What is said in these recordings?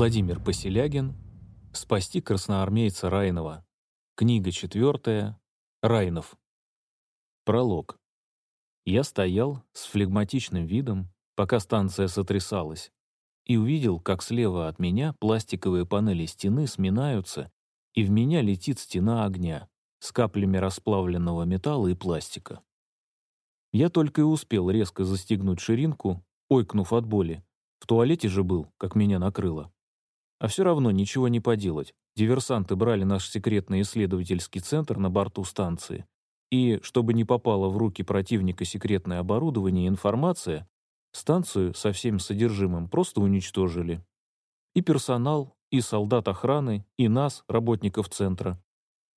Владимир Поселягин. Спасти красноармейца Райнова. Книга четвертая. Райнов. Пролог. Я стоял с флегматичным видом, пока станция сотрясалась, и увидел, как слева от меня пластиковые панели стены сминаются, и в меня летит стена огня с каплями расплавленного металла и пластика. Я только и успел резко застегнуть ширинку, ойкнув от боли. В туалете же был, как меня накрыло. А все равно ничего не поделать. Диверсанты брали наш секретный исследовательский центр на борту станции. И, чтобы не попало в руки противника секретное оборудование и информация, станцию со всем содержимым просто уничтожили. И персонал, и солдат охраны, и нас, работников центра.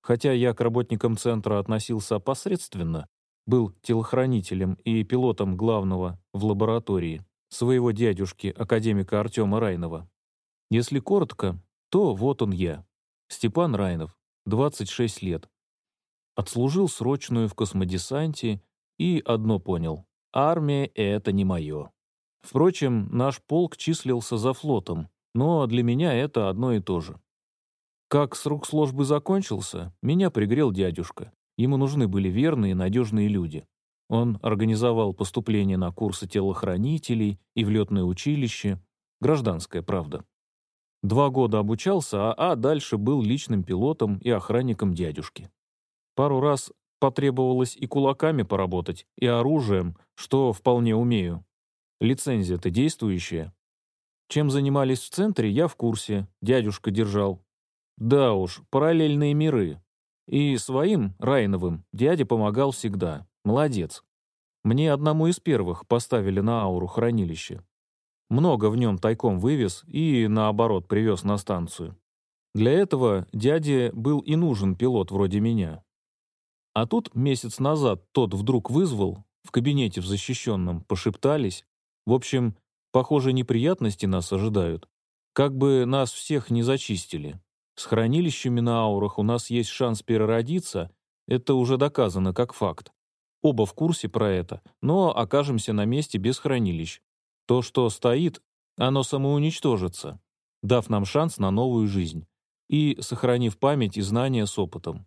Хотя я к работникам центра относился посредственно, был телохранителем и пилотом главного в лаборатории, своего дядюшки, академика Артема Райнова. Если коротко, то вот он я, Степан Райнов, 26 лет. Отслужил срочную в космодесанте и одно понял — армия — это не мое. Впрочем, наш полк числился за флотом, но для меня это одно и то же. Как срок службы закончился, меня пригрел дядюшка. Ему нужны были верные и надежные люди. Он организовал поступление на курсы телохранителей и в летное училище. Гражданская правда. Два года обучался, а, а дальше был личным пилотом и охранником дядюшки. Пару раз потребовалось и кулаками поработать, и оружием, что вполне умею. Лицензия-то действующая. Чем занимались в центре, я в курсе, дядюшка держал. Да уж, параллельные миры. И своим, Райновым, дядя помогал всегда. Молодец. Мне одному из первых поставили на ауру хранилище. Много в нем тайком вывез и, наоборот, привез на станцию. Для этого дяде был и нужен пилот вроде меня. А тут месяц назад тот вдруг вызвал, в кабинете в защищенном, пошептались. В общем, похоже, неприятности нас ожидают. Как бы нас всех не зачистили. С хранилищами на аурах у нас есть шанс переродиться, это уже доказано как факт. Оба в курсе про это, но окажемся на месте без хранилищ. То, что стоит, оно самоуничтожится, дав нам шанс на новую жизнь и сохранив память и знания с опытом.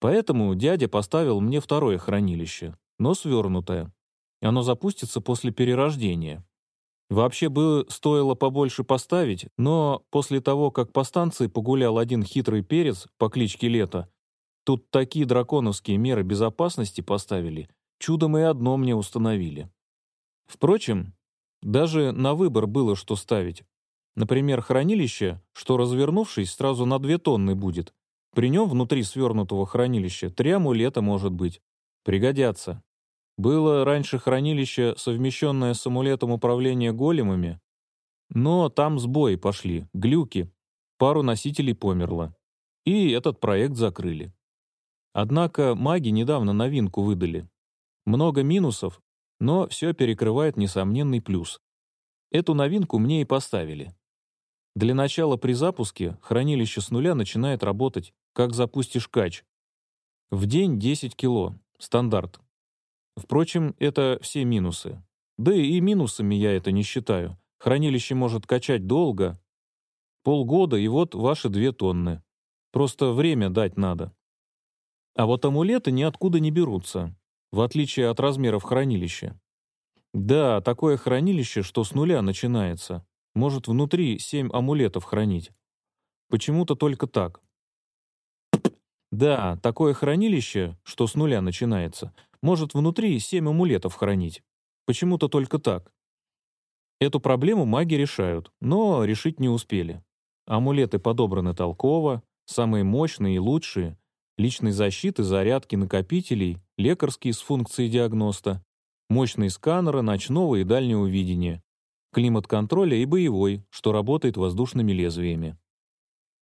Поэтому дядя поставил мне второе хранилище, но свернутое. Оно запустится после перерождения. Вообще бы стоило побольше поставить, но после того, как по станции погулял один хитрый перец по кличке Лето, тут такие драконовские меры безопасности поставили, чудом и одно мне установили. Впрочем, даже на выбор было что ставить. Например, хранилище, что, развернувшись, сразу на две тонны будет. При нем внутри свернутого хранилища три амулета может быть. Пригодятся. Было раньше хранилище, совмещенное с амулетом управления големами, но там сбои пошли, глюки, пару носителей померло. И этот проект закрыли. Однако маги недавно новинку выдали. Много минусов, но все перекрывает несомненный плюс. Эту новинку мне и поставили. Для начала при запуске хранилище с нуля начинает работать, как запустишь кач. В день 10 кило, стандарт. Впрочем, это все минусы. Да и минусами я это не считаю. Хранилище может качать долго. Полгода, и вот ваши две тонны. Просто время дать надо. А вот амулеты ниоткуда не берутся, в отличие от размеров хранилища. Да, такое хранилище, что с нуля начинается. Может внутри семь амулетов хранить. Почему-то только так. Да, такое хранилище, что с нуля начинается, может внутри семь амулетов хранить. Почему-то только так. Эту проблему маги решают, но решить не успели. Амулеты подобраны толково, самые мощные и лучшие, личной защиты, зарядки накопителей, лекарские с функцией диагноста, мощные сканеры ночного и дальнего видения, климат-контроля и боевой, что работает воздушными лезвиями.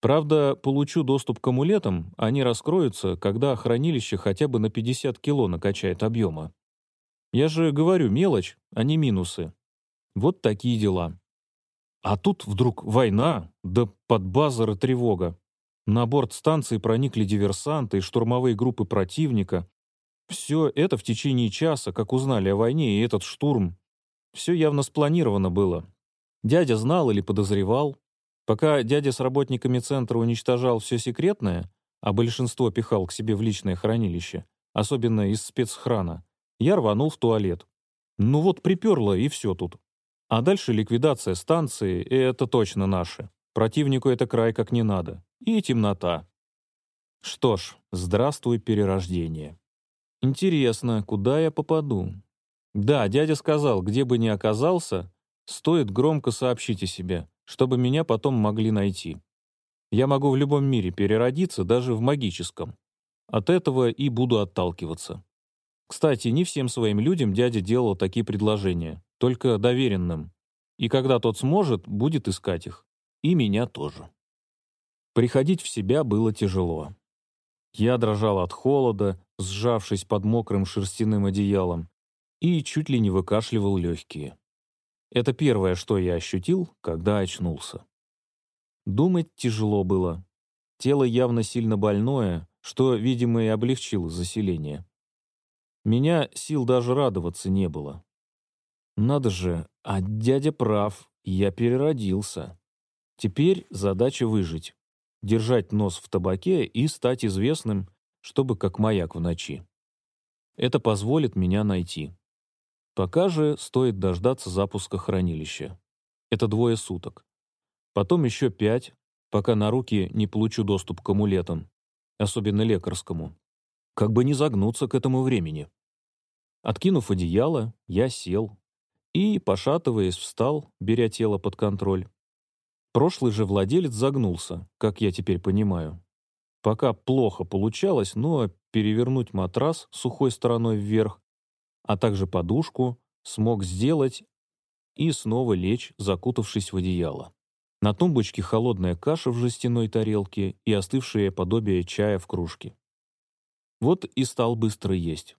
Правда, получу доступ к амулетам, они раскроются, когда хранилище хотя бы на 50 кило накачает объема. Я же говорю мелочь, а не минусы. Вот такие дела. А тут вдруг война, да под базар и тревога. На борт станции проникли диверсанты и штурмовые группы противника. Все это в течение часа, как узнали о войне и этот штурм. Все явно спланировано было. Дядя знал или подозревал, Пока дядя с работниками центра уничтожал все секретное, а большинство пихал к себе в личное хранилище, особенно из спецхрана, я рванул в туалет. Ну вот приперло, и все тут. А дальше ликвидация станции, и это точно наше. Противнику это край как не надо. И темнота. Что ж, здравствуй, перерождение. Интересно, куда я попаду? Да, дядя сказал, где бы ни оказался, стоит громко сообщить о себе, чтобы меня потом могли найти. Я могу в любом мире переродиться, даже в магическом. От этого и буду отталкиваться. Кстати, не всем своим людям дядя делал такие предложения, только доверенным. И когда тот сможет, будет искать их. И меня тоже. Приходить в себя было тяжело. Я дрожал от холода, сжавшись под мокрым шерстяным одеялом, и чуть ли не выкашливал легкие. Это первое, что я ощутил, когда очнулся. Думать тяжело было. Тело явно сильно больное, что, видимо, и облегчило заселение. Меня сил даже радоваться не было. Надо же, а дядя прав, я переродился. Теперь задача выжить держать нос в табаке и стать известным, чтобы как маяк в ночи. Это позволит меня найти. Пока же стоит дождаться запуска хранилища. Это двое суток. Потом еще пять, пока на руки не получу доступ к амулетам, особенно лекарскому. Как бы не загнуться к этому времени. Откинув одеяло, я сел и, пошатываясь, встал, беря тело под контроль. Прошлый же владелец загнулся, как я теперь понимаю. Пока плохо получалось, но перевернуть матрас сухой стороной вверх, а также подушку, смог сделать и снова лечь, закутавшись в одеяло. На тумбочке холодная каша в жестяной тарелке и остывшее подобие чая в кружке. Вот и стал быстро есть.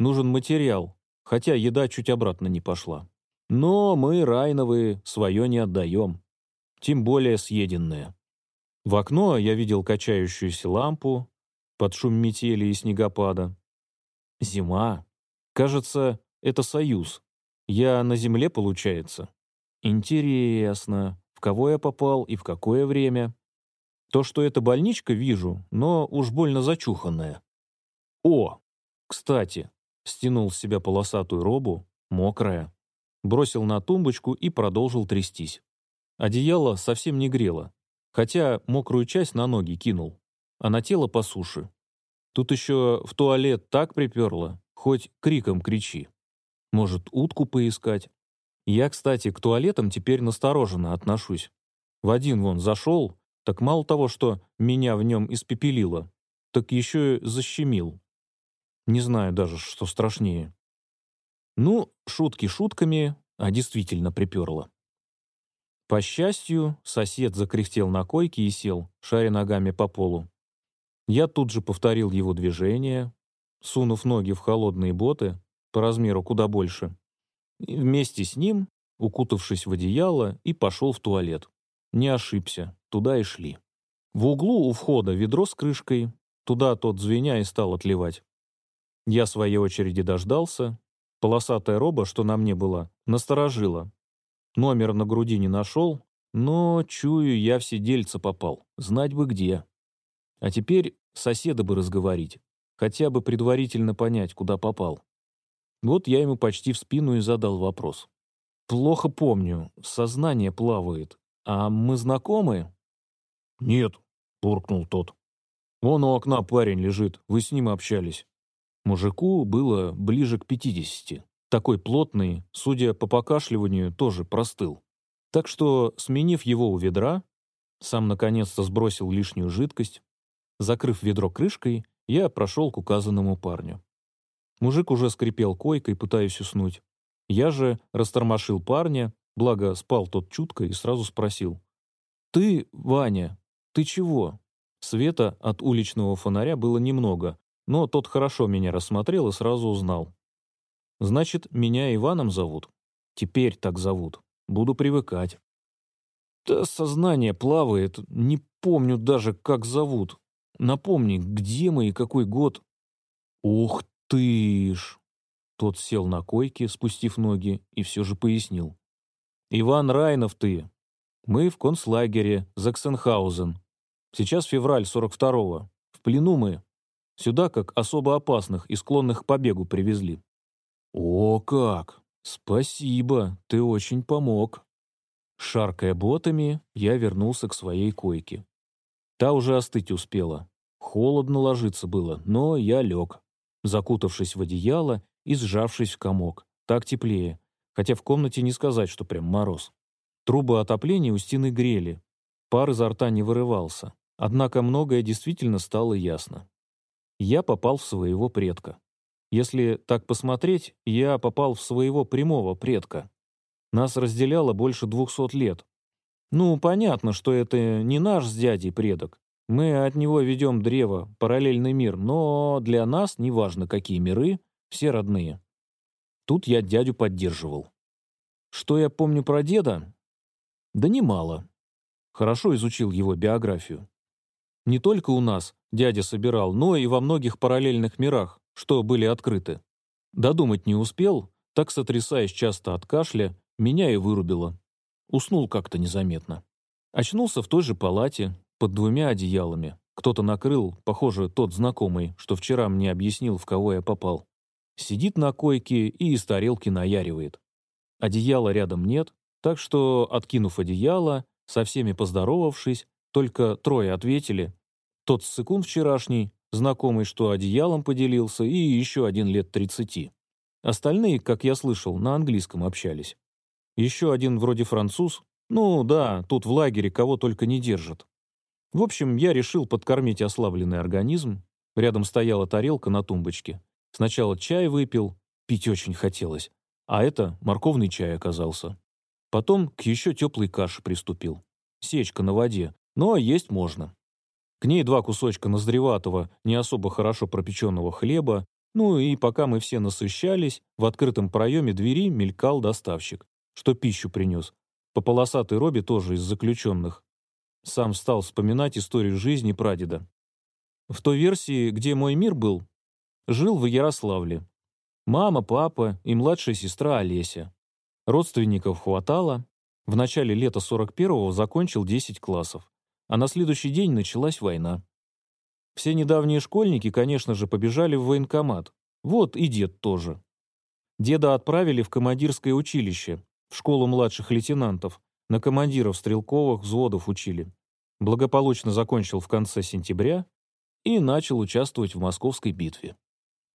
Нужен материал, хотя еда чуть обратно не пошла. Но мы, Райновые, свое не отдаем тем более съеденное. В окно я видел качающуюся лампу под шум метели и снегопада. Зима. Кажется, это союз. Я на земле, получается. Интересно, в кого я попал и в какое время. То, что это больничка, вижу, но уж больно зачуханная. О, кстати, стянул с себя полосатую робу, мокрая, бросил на тумбочку и продолжил трястись. Одеяло совсем не грело, хотя мокрую часть на ноги кинул, а на тело по суше. Тут еще в туалет так приперло, хоть криком кричи. Может, утку поискать? Я, кстати, к туалетам теперь настороженно отношусь. В один вон зашел, так мало того, что меня в нем испепелило, так еще и защемил. Не знаю даже, что страшнее. Ну, шутки шутками, а действительно приперло. По счастью, сосед закряхтел на койке и сел, шаря ногами по полу. Я тут же повторил его движение, сунув ноги в холодные боты, по размеру куда больше, и вместе с ним, укутавшись в одеяло, и пошел в туалет. Не ошибся, туда и шли. В углу у входа ведро с крышкой, туда тот звеня и стал отливать. Я своей очереди дождался, полосатая роба, что на мне была, насторожила, Номер на груди не нашел, но, чую, я в сидельце попал. Знать бы где. А теперь соседа бы разговорить. Хотя бы предварительно понять, куда попал. Вот я ему почти в спину и задал вопрос. «Плохо помню, сознание плавает. А мы знакомы?» «Нет», — буркнул тот. «Вон у окна парень лежит, вы с ним общались». Мужику было ближе к пятидесяти такой плотный, судя по покашливанию, тоже простыл. Так что, сменив его у ведра, сам наконец-то сбросил лишнюю жидкость. Закрыв ведро крышкой, я прошел к указанному парню. Мужик уже скрипел койкой, пытаясь уснуть. Я же растормошил парня, благо спал тот чутко и сразу спросил. «Ты, Ваня, ты чего?» Света от уличного фонаря было немного, но тот хорошо меня рассмотрел и сразу узнал. Значит, меня Иваном зовут. Теперь так зовут. Буду привыкать. Да сознание плавает, не помню даже, как зовут. Напомни, где мы и какой год. Ух ты ж! Тот сел на койке, спустив ноги, и все же пояснил. Иван Райнов ты. Мы в концлагере Заксенхаузен. Сейчас февраль 42-го. В плену мы. Сюда как особо опасных и склонных к побегу привезли». «О, как! Спасибо, ты очень помог». Шаркая ботами, я вернулся к своей койке. Та уже остыть успела. Холодно ложиться было, но я лег, закутавшись в одеяло и сжавшись в комок. Так теплее, хотя в комнате не сказать, что прям мороз. Трубы отопления у стены грели. Пар изо рта не вырывался. Однако многое действительно стало ясно. Я попал в своего предка. Если так посмотреть, я попал в своего прямого предка. Нас разделяло больше двухсот лет. Ну, понятно, что это не наш с дядей предок. Мы от него ведем древо, параллельный мир, но для нас, неважно какие миры, все родные. Тут я дядю поддерживал. Что я помню про деда? Да немало. Хорошо изучил его биографию. Не только у нас дядя собирал, но и во многих параллельных мирах, что были открыты. Додумать не успел, так сотрясаясь часто от кашля, меня и вырубило. Уснул как-то незаметно. Очнулся в той же палате, под двумя одеялами. Кто-то накрыл, похоже, тот знакомый, что вчера мне объяснил, в кого я попал. Сидит на койке и из тарелки наяривает. Одеяла рядом нет, так что, откинув одеяло, со всеми поздоровавшись, только трое ответили. Тот ссыкун вчерашний, знакомый, что одеялом поделился, и еще один лет тридцати. Остальные, как я слышал, на английском общались. Еще один вроде француз. Ну да, тут в лагере кого только не держат. В общем, я решил подкормить ослабленный организм. Рядом стояла тарелка на тумбочке. Сначала чай выпил, пить очень хотелось. А это морковный чай оказался. Потом к еще теплой каше приступил. Сечка на воде, но есть можно. К ней два кусочка наздреватого, не особо хорошо пропеченного хлеба, ну и пока мы все насыщались, в открытом проеме двери мелькал доставщик, что пищу принес. По полосатой робе тоже из заключенных. Сам стал вспоминать историю жизни прадеда. В той версии, где мой мир был, жил в Ярославле. Мама, папа и младшая сестра Олеся. Родственников хватало. В начале лета 41-го закончил 10 классов. А на следующий день началась война. Все недавние школьники, конечно же, побежали в военкомат. Вот и дед тоже. Деда отправили в командирское училище, в школу младших лейтенантов, на командиров стрелковых взводов учили. Благополучно закончил в конце сентября и начал участвовать в московской битве.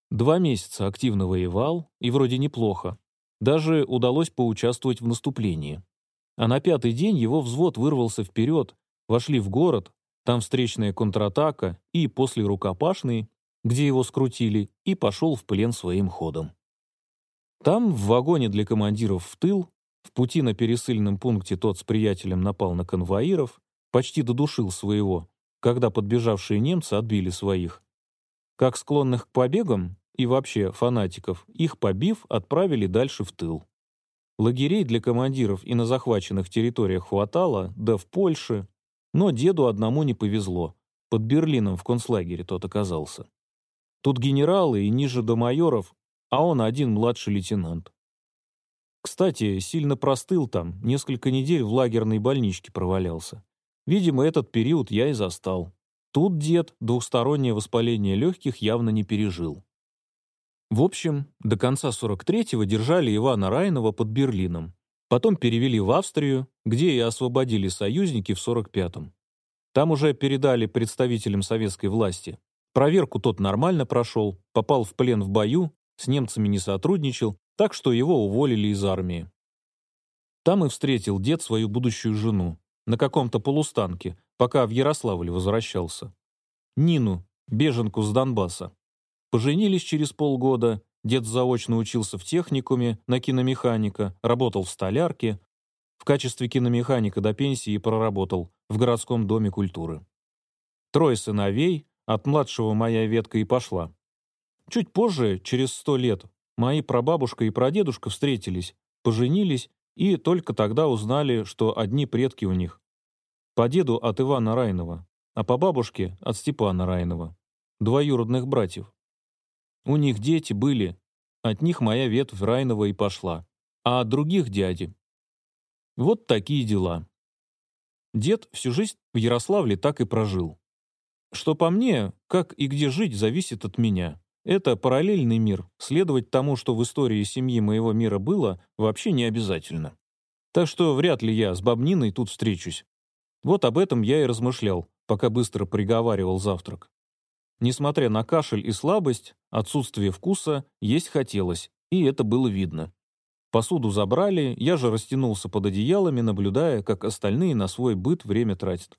Два месяца активно воевал, и вроде неплохо. Даже удалось поучаствовать в наступлении. А на пятый день его взвод вырвался вперед, вошли в город, там встречная контратака и после рукопашной, где его скрутили, и пошел в плен своим ходом. Там, в вагоне для командиров в тыл, в пути на пересыльном пункте тот с приятелем напал на конвоиров, почти додушил своего, когда подбежавшие немцы отбили своих. Как склонных к побегам и вообще фанатиков, их побив, отправили дальше в тыл. Лагерей для командиров и на захваченных территориях хватало, да в Польше. Но деду одному не повезло. Под Берлином в концлагере тот оказался. Тут генералы и ниже до майоров, а он один младший лейтенант. Кстати, сильно простыл там, несколько недель в лагерной больничке провалялся. Видимо, этот период я и застал. Тут дед двухстороннее воспаление легких явно не пережил. В общем, до конца 43-го держали Ивана Райнова под Берлином. Потом перевели в Австрию, где и освободили союзники в 45-м. Там уже передали представителям советской власти. Проверку тот нормально прошел, попал в плен в бою, с немцами не сотрудничал, так что его уволили из армии. Там и встретил дед свою будущую жену, на каком-то полустанке, пока в Ярославль возвращался. Нину, беженку с Донбасса. Поженились через полгода, дед заочно учился в техникуме на киномеханика, работал в столярке, в качестве киномеханика до пенсии проработал в городском доме культуры. Трое сыновей, от младшего моя ветка и пошла. Чуть позже, через сто лет, Мои прабабушка и прадедушка встретились, поженились и только тогда узнали, что одни предки у них. По деду от Ивана Райнова, а по бабушке от Степана Райнова. Двоюродных братьев. У них дети были, от них моя ветвь Райнова и пошла, а от других дяди. Вот такие дела. Дед всю жизнь в Ярославле так и прожил. Что по мне, как и где жить, зависит от меня. Это параллельный мир. Следовать тому, что в истории семьи моего мира было, вообще не обязательно. Так что вряд ли я с Бабниной тут встречусь. Вот об этом я и размышлял, пока быстро приговаривал завтрак. Несмотря на кашель и слабость, отсутствие вкуса, есть хотелось, и это было видно. Посуду забрали, я же растянулся под одеялами, наблюдая, как остальные на свой быт время тратят.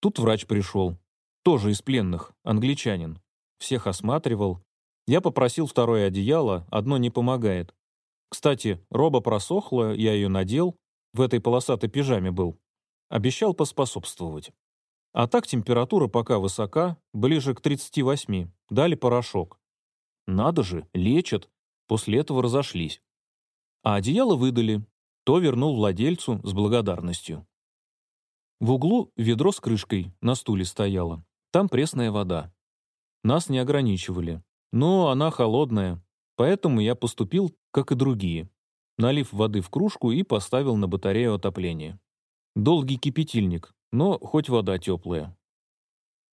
Тут врач пришел. Тоже из пленных, англичанин. Всех осматривал. Я попросил второе одеяло, одно не помогает. Кстати, роба просохла, я ее надел, в этой полосатой пижаме был. Обещал поспособствовать. А так температура пока высока, ближе к 38, дали порошок. Надо же, лечат. После этого разошлись. А одеяло выдали. То вернул владельцу с благодарностью. В углу ведро с крышкой на стуле стояло. Там пресная вода. Нас не ограничивали. Но она холодная, поэтому я поступил, как и другие. Налив воды в кружку и поставил на батарею отопления. Долгий кипятильник, но хоть вода теплая.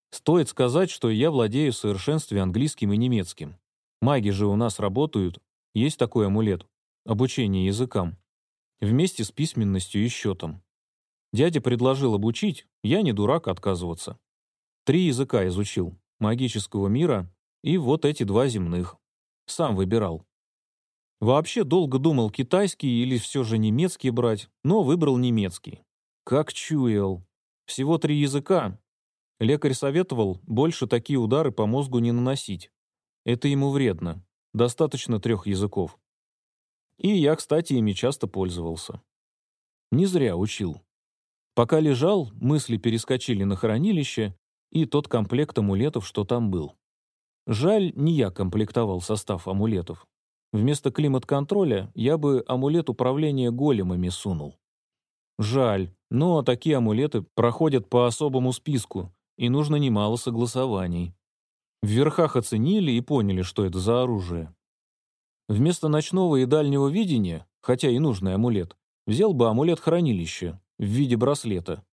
Стоит сказать, что я владею в совершенстве английским и немецким. Маги же у нас работают, есть такой амулет обучение языкам, вместе с письменностью и счетом. Дядя предложил обучить, я не дурак отказываться. Три языка изучил, магического мира и вот эти два земных. Сам выбирал. Вообще долго думал, китайский или все же немецкий брать, но выбрал немецкий. Как чуял. Всего три языка. Лекарь советовал больше такие удары по мозгу не наносить. Это ему вредно. Достаточно трех языков. И я, кстати, ими часто пользовался. Не зря учил. Пока лежал, мысли перескочили на хранилище и тот комплект амулетов, что там был. Жаль, не я комплектовал состав амулетов. Вместо климат-контроля я бы амулет управления големами сунул. Жаль, но такие амулеты проходят по особому списку, и нужно немало согласований. В верхах оценили и поняли, что это за оружие. Вместо ночного и дальнего видения, хотя и нужный амулет, взял бы амулет хранилища в виде браслета.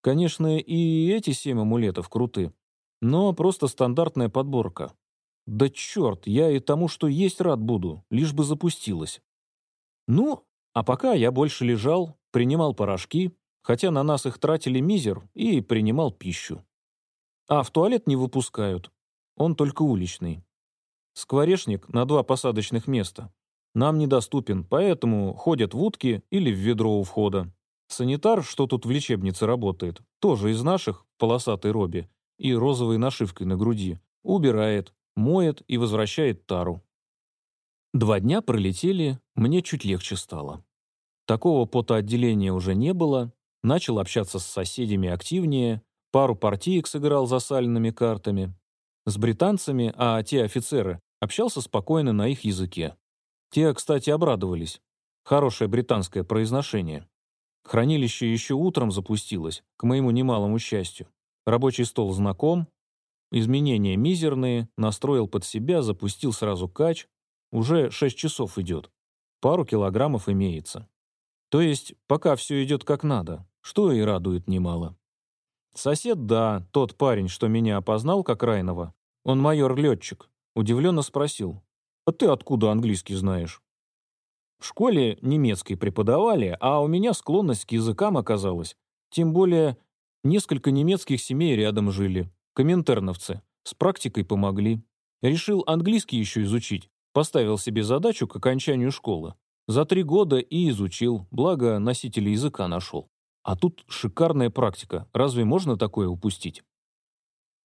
Конечно, и эти семь амулетов круты, но просто стандартная подборка. Да черт, я и тому, что есть рад буду, лишь бы запустилось. Ну, а пока я больше лежал, принимал порошки, хотя на нас их тратили мизер, и принимал пищу. А в туалет не выпускают, он только уличный. Скворечник на два посадочных места. Нам недоступен, поэтому ходят в утки или в ведро у входа. Санитар, что тут в лечебнице работает, тоже из наших, полосатой робе и розовой нашивкой на груди, убирает, моет и возвращает тару. Два дня пролетели, мне чуть легче стало. Такого потоотделения уже не было, начал общаться с соседями активнее, пару партиек сыграл за сальными картами. С британцами, а те офицеры, Общался спокойно на их языке. Те, кстати, обрадовались. Хорошее британское произношение. Хранилище еще утром запустилось, к моему немалому счастью. Рабочий стол знаком. Изменения мизерные, настроил под себя, запустил сразу кач. Уже 6 часов идет. Пару килограммов имеется. То есть, пока все идет как надо, что и радует немало. Сосед, да, тот парень, что меня опознал как Райнова, он майор-летчик, Удивленно спросил. «А ты откуда английский знаешь?» В школе немецкий преподавали, а у меня склонность к языкам оказалась. Тем более, несколько немецких семей рядом жили. Коминтерновцы. С практикой помогли. Решил английский еще изучить. Поставил себе задачу к окончанию школы. За три года и изучил, благо носителя языка нашел. А тут шикарная практика. Разве можно такое упустить?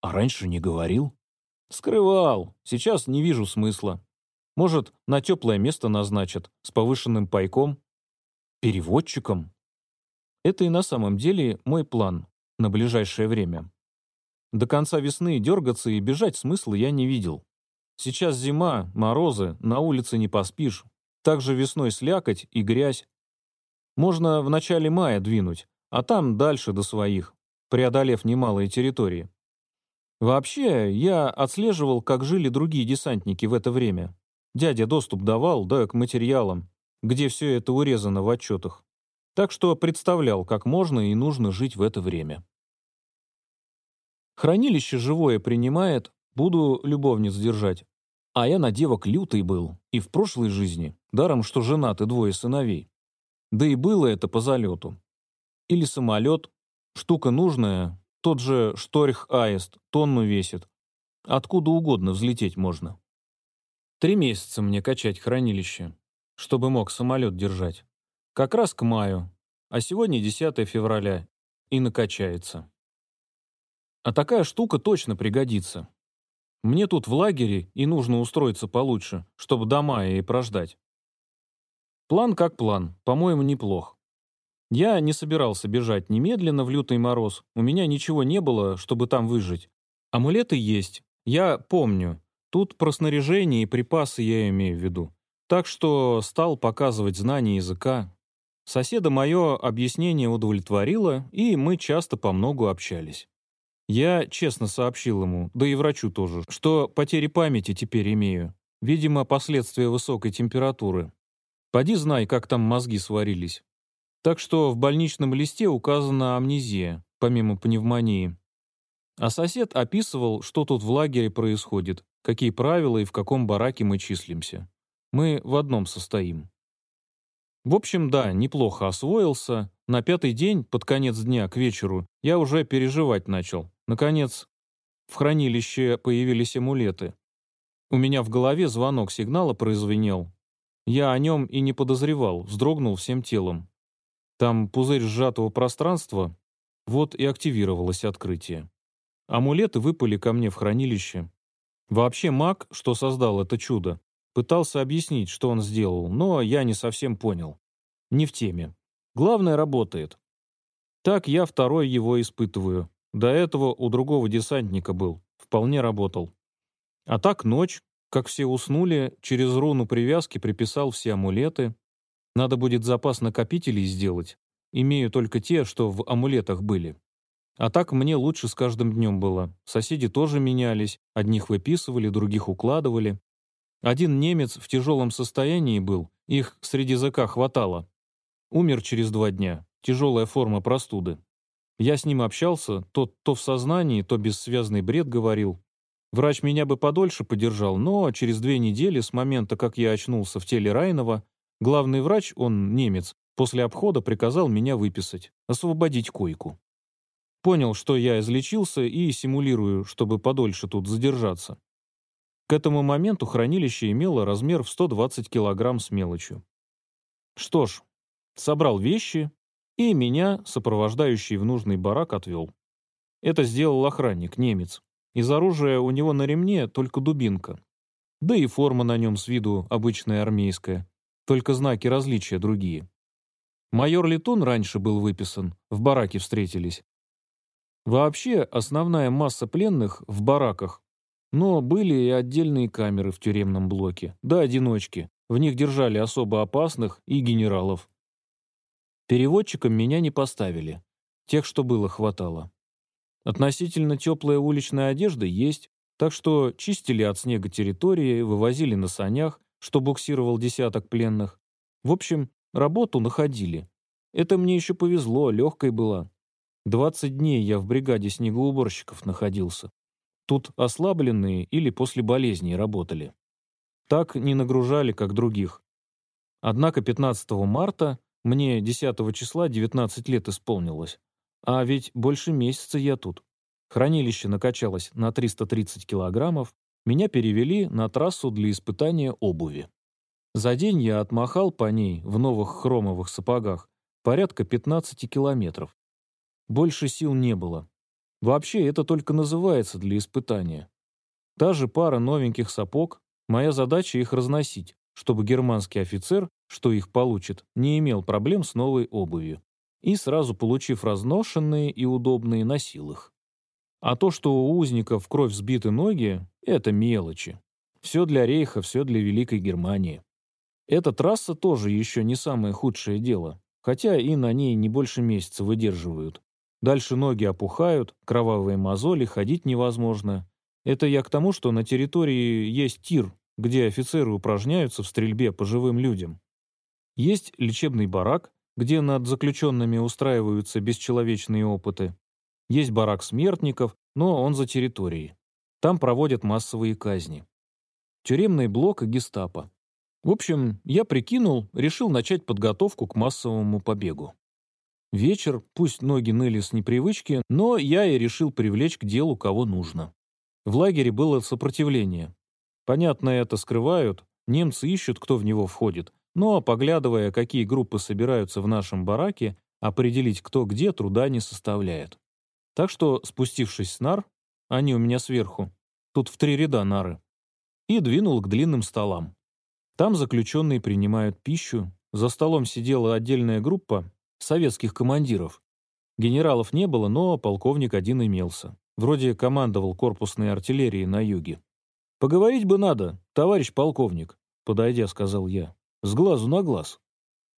А раньше не говорил. Скрывал. Сейчас не вижу смысла. Может, на теплое место назначат, с повышенным пайком? Переводчиком? Это и на самом деле мой план на ближайшее время. До конца весны дергаться и бежать смысла я не видел. Сейчас зима, морозы, на улице не поспишь. Также весной слякоть и грязь. Можно в начале мая двинуть, а там дальше до своих, преодолев немалые территории. Вообще, я отслеживал, как жили другие десантники в это время. Дядя доступ давал, да, к материалам, где все это урезано в отчетах. Так что представлял, как можно и нужно жить в это время. Хранилище живое принимает, буду любовниц держать. А я на девок лютый был, и в прошлой жизни, даром что женат и двое сыновей. Да и было это по залету. Или самолет, штука нужная, тот же шторх-аист, тонну весит. Откуда угодно взлететь можно. Три месяца мне качать хранилище, чтобы мог самолет держать. Как раз к маю, а сегодня 10 февраля, и накачается. А такая штука точно пригодится. Мне тут в лагере и нужно устроиться получше, чтобы до мая и прождать. План как план, по-моему, неплох. Я не собирался бежать немедленно в лютый мороз, у меня ничего не было, чтобы там выжить. Амулеты есть, я помню. Тут про снаряжение и припасы я имею в виду. Так что стал показывать знания языка. Соседа мое объяснение удовлетворило, и мы часто по многу общались. Я честно сообщил ему, да и врачу тоже, что потери памяти теперь имею. Видимо, последствия высокой температуры. Поди знай, как там мозги сварились. Так что в больничном листе указана амнезия, помимо пневмонии. А сосед описывал, что тут в лагере происходит, какие правила и в каком бараке мы числимся. Мы в одном состоим. В общем, да, неплохо освоился. На пятый день, под конец дня, к вечеру, я уже переживать начал. Наконец, в хранилище появились амулеты. У меня в голове звонок сигнала произвенел. Я о нем и не подозревал, вздрогнул всем телом. Там пузырь сжатого пространства, вот и активировалось открытие. Амулеты выпали ко мне в хранилище. Вообще маг, что создал это чудо, пытался объяснить, что он сделал, но я не совсем понял. Не в теме. Главное, работает. Так я второй его испытываю. До этого у другого десантника был. Вполне работал. А так ночь, как все уснули, через руну привязки приписал все амулеты. Надо будет запас накопителей сделать. Имею только те, что в амулетах были. А так мне лучше с каждым днем было. Соседи тоже менялись. Одних выписывали, других укладывали. Один немец в тяжелом состоянии был. Их среди ЗК хватало. Умер через два дня. Тяжелая форма простуды. Я с ним общался, тот то в сознании, то бессвязный бред говорил. Врач меня бы подольше подержал, но через две недели с момента, как я очнулся в теле Райнова, главный врач, он немец, после обхода приказал меня выписать, освободить койку. Понял, что я излечился и симулирую, чтобы подольше тут задержаться. К этому моменту хранилище имело размер в 120 килограмм с мелочью. Что ж, собрал вещи, и меня, сопровождающий в нужный барак, отвел. Это сделал охранник, немец. Из оружия у него на ремне только дубинка. Да и форма на нем с виду обычная армейская, только знаки различия другие. Майор Летун раньше был выписан, в бараке встретились. Вообще, основная масса пленных в бараках, но были и отдельные камеры в тюремном блоке, да одиночки, в них держали особо опасных и генералов. Переводчиком меня не поставили. Тех, что было, хватало. Относительно теплая уличная одежда есть, так что чистили от снега территории, вывозили на санях, что буксировал десяток пленных. В общем, работу находили. Это мне еще повезло, легкой была. Двадцать дней я в бригаде снегоуборщиков находился. Тут ослабленные или после болезней работали. Так не нагружали, как других. Однако 15 марта мне 10 числа 19 лет исполнилось. А ведь больше месяца я тут. Хранилище накачалось на 330 килограммов, меня перевели на трассу для испытания обуви. За день я отмахал по ней в новых хромовых сапогах порядка 15 километров. Больше сил не было. Вообще, это только называется для испытания. Та же пара новеньких сапог, моя задача их разносить, чтобы германский офицер, что их получит, не имел проблем с новой обувью. И сразу получив разношенные и удобные, носил их. А то, что у узников кровь сбиты ноги, это мелочи. Все для рейха, все для Великой Германии. Эта трасса тоже еще не самое худшее дело, хотя и на ней не больше месяца выдерживают. Дальше ноги опухают, кровавые мозоли, ходить невозможно. Это я к тому, что на территории есть тир, где офицеры упражняются в стрельбе по живым людям. Есть лечебный барак, где над заключенными устраиваются бесчеловечные опыты. Есть барак смертников, но он за территорией. Там проводят массовые казни. Тюремный блок и гестапо. В общем, я прикинул, решил начать подготовку к массовому побегу. Вечер, пусть ноги ныли с непривычки, но я и решил привлечь к делу кого нужно. В лагере было сопротивление. Понятно, это скрывают, немцы ищут, кто в него входит, но, поглядывая, какие группы собираются в нашем бараке, определить, кто где, труда не составляет. Так что, спустившись с нар, они у меня сверху, тут в три ряда нары, и двинул к длинным столам. Там заключенные принимают пищу, за столом сидела отдельная группа советских командиров. Генералов не было, но полковник один имелся. Вроде командовал корпусной артиллерией на юге. «Поговорить бы надо, товарищ полковник», — подойдя, сказал я. «С глазу на глаз».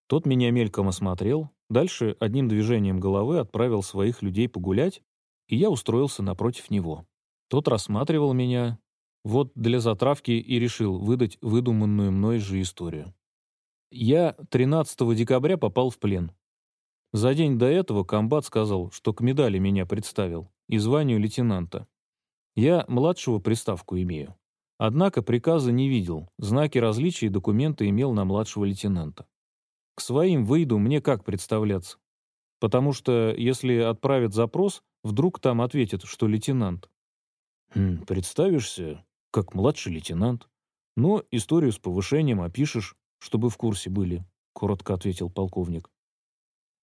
Тот меня мельком осмотрел, дальше одним движением головы отправил своих людей погулять, и я устроился напротив него. Тот рассматривал меня, вот для затравки и решил выдать выдуманную мной же историю. Я 13 декабря попал в плен. За день до этого комбат сказал, что к медали меня представил и званию лейтенанта. Я младшего приставку имею. Однако приказа не видел, знаки различия и документы имел на младшего лейтенанта. К своим выйду мне как представляться? Потому что, если отправят запрос, вдруг там ответят, что лейтенант. Хм, представишься, как младший лейтенант. Но историю с повышением опишешь, чтобы в курсе были, коротко ответил полковник.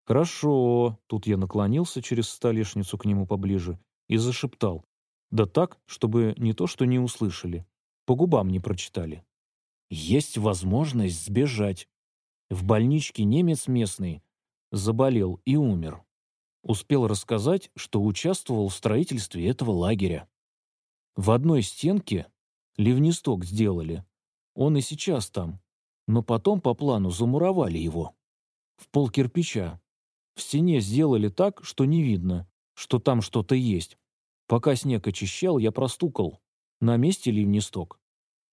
Хорошо, тут я наклонился через столешницу к нему поближе и зашептал. Да так, чтобы не то что не услышали, по губам не прочитали. Есть возможность сбежать. В больничке немец местный заболел и умер. Успел рассказать, что участвовал в строительстве этого лагеря. В одной стенке ливнесток сделали. Он и сейчас там. Но потом по плану замуровали его. В пол кирпича. В стене сделали так, что не видно, что там что-то есть. Пока снег очищал, я простукал. На месте ливнесток.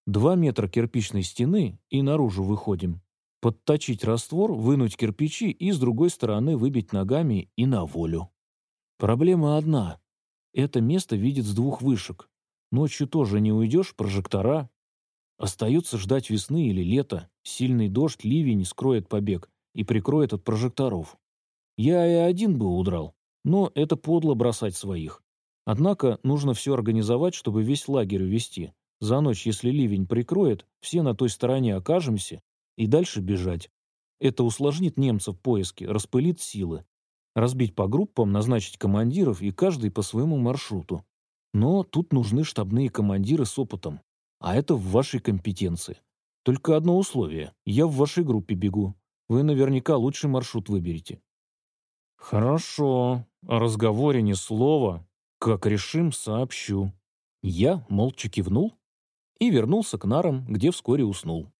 Два метра кирпичной стены и наружу выходим. Подточить раствор, вынуть кирпичи и с другой стороны выбить ногами и на волю. Проблема одна. Это место видит с двух вышек. Ночью тоже не уйдешь, прожектора. Остается ждать весны или лета. Сильный дождь, ливень скроет побег и прикроет от прожекторов. Я и один бы удрал, но это подло бросать своих. Однако нужно все организовать, чтобы весь лагерь увести. За ночь, если ливень прикроет, все на той стороне окажемся и дальше бежать. Это усложнит немцев поиски, распылит силы. Разбить по группам, назначить командиров и каждый по своему маршруту. Но тут нужны штабные командиры с опытом. А это в вашей компетенции. Только одно условие. Я в вашей группе бегу. Вы наверняка лучший маршрут выберете. Хорошо. О разговоре ни слова. Как решим, сообщу. Я молча кивнул и вернулся к нарам, где вскоре уснул.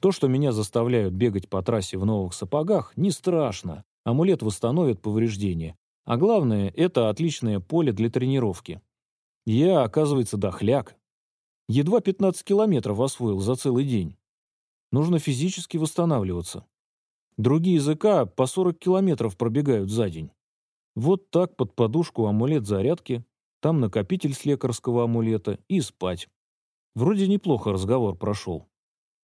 То, что меня заставляют бегать по трассе в новых сапогах, не страшно. Амулет восстановит повреждения. А главное, это отличное поле для тренировки. Я, оказывается, дохляк. Едва 15 километров освоил за целый день. Нужно физически восстанавливаться. Другие языка по 40 километров пробегают за день. Вот так под подушку амулет зарядки, там накопитель с лекарского амулета и спать. Вроде неплохо разговор прошел.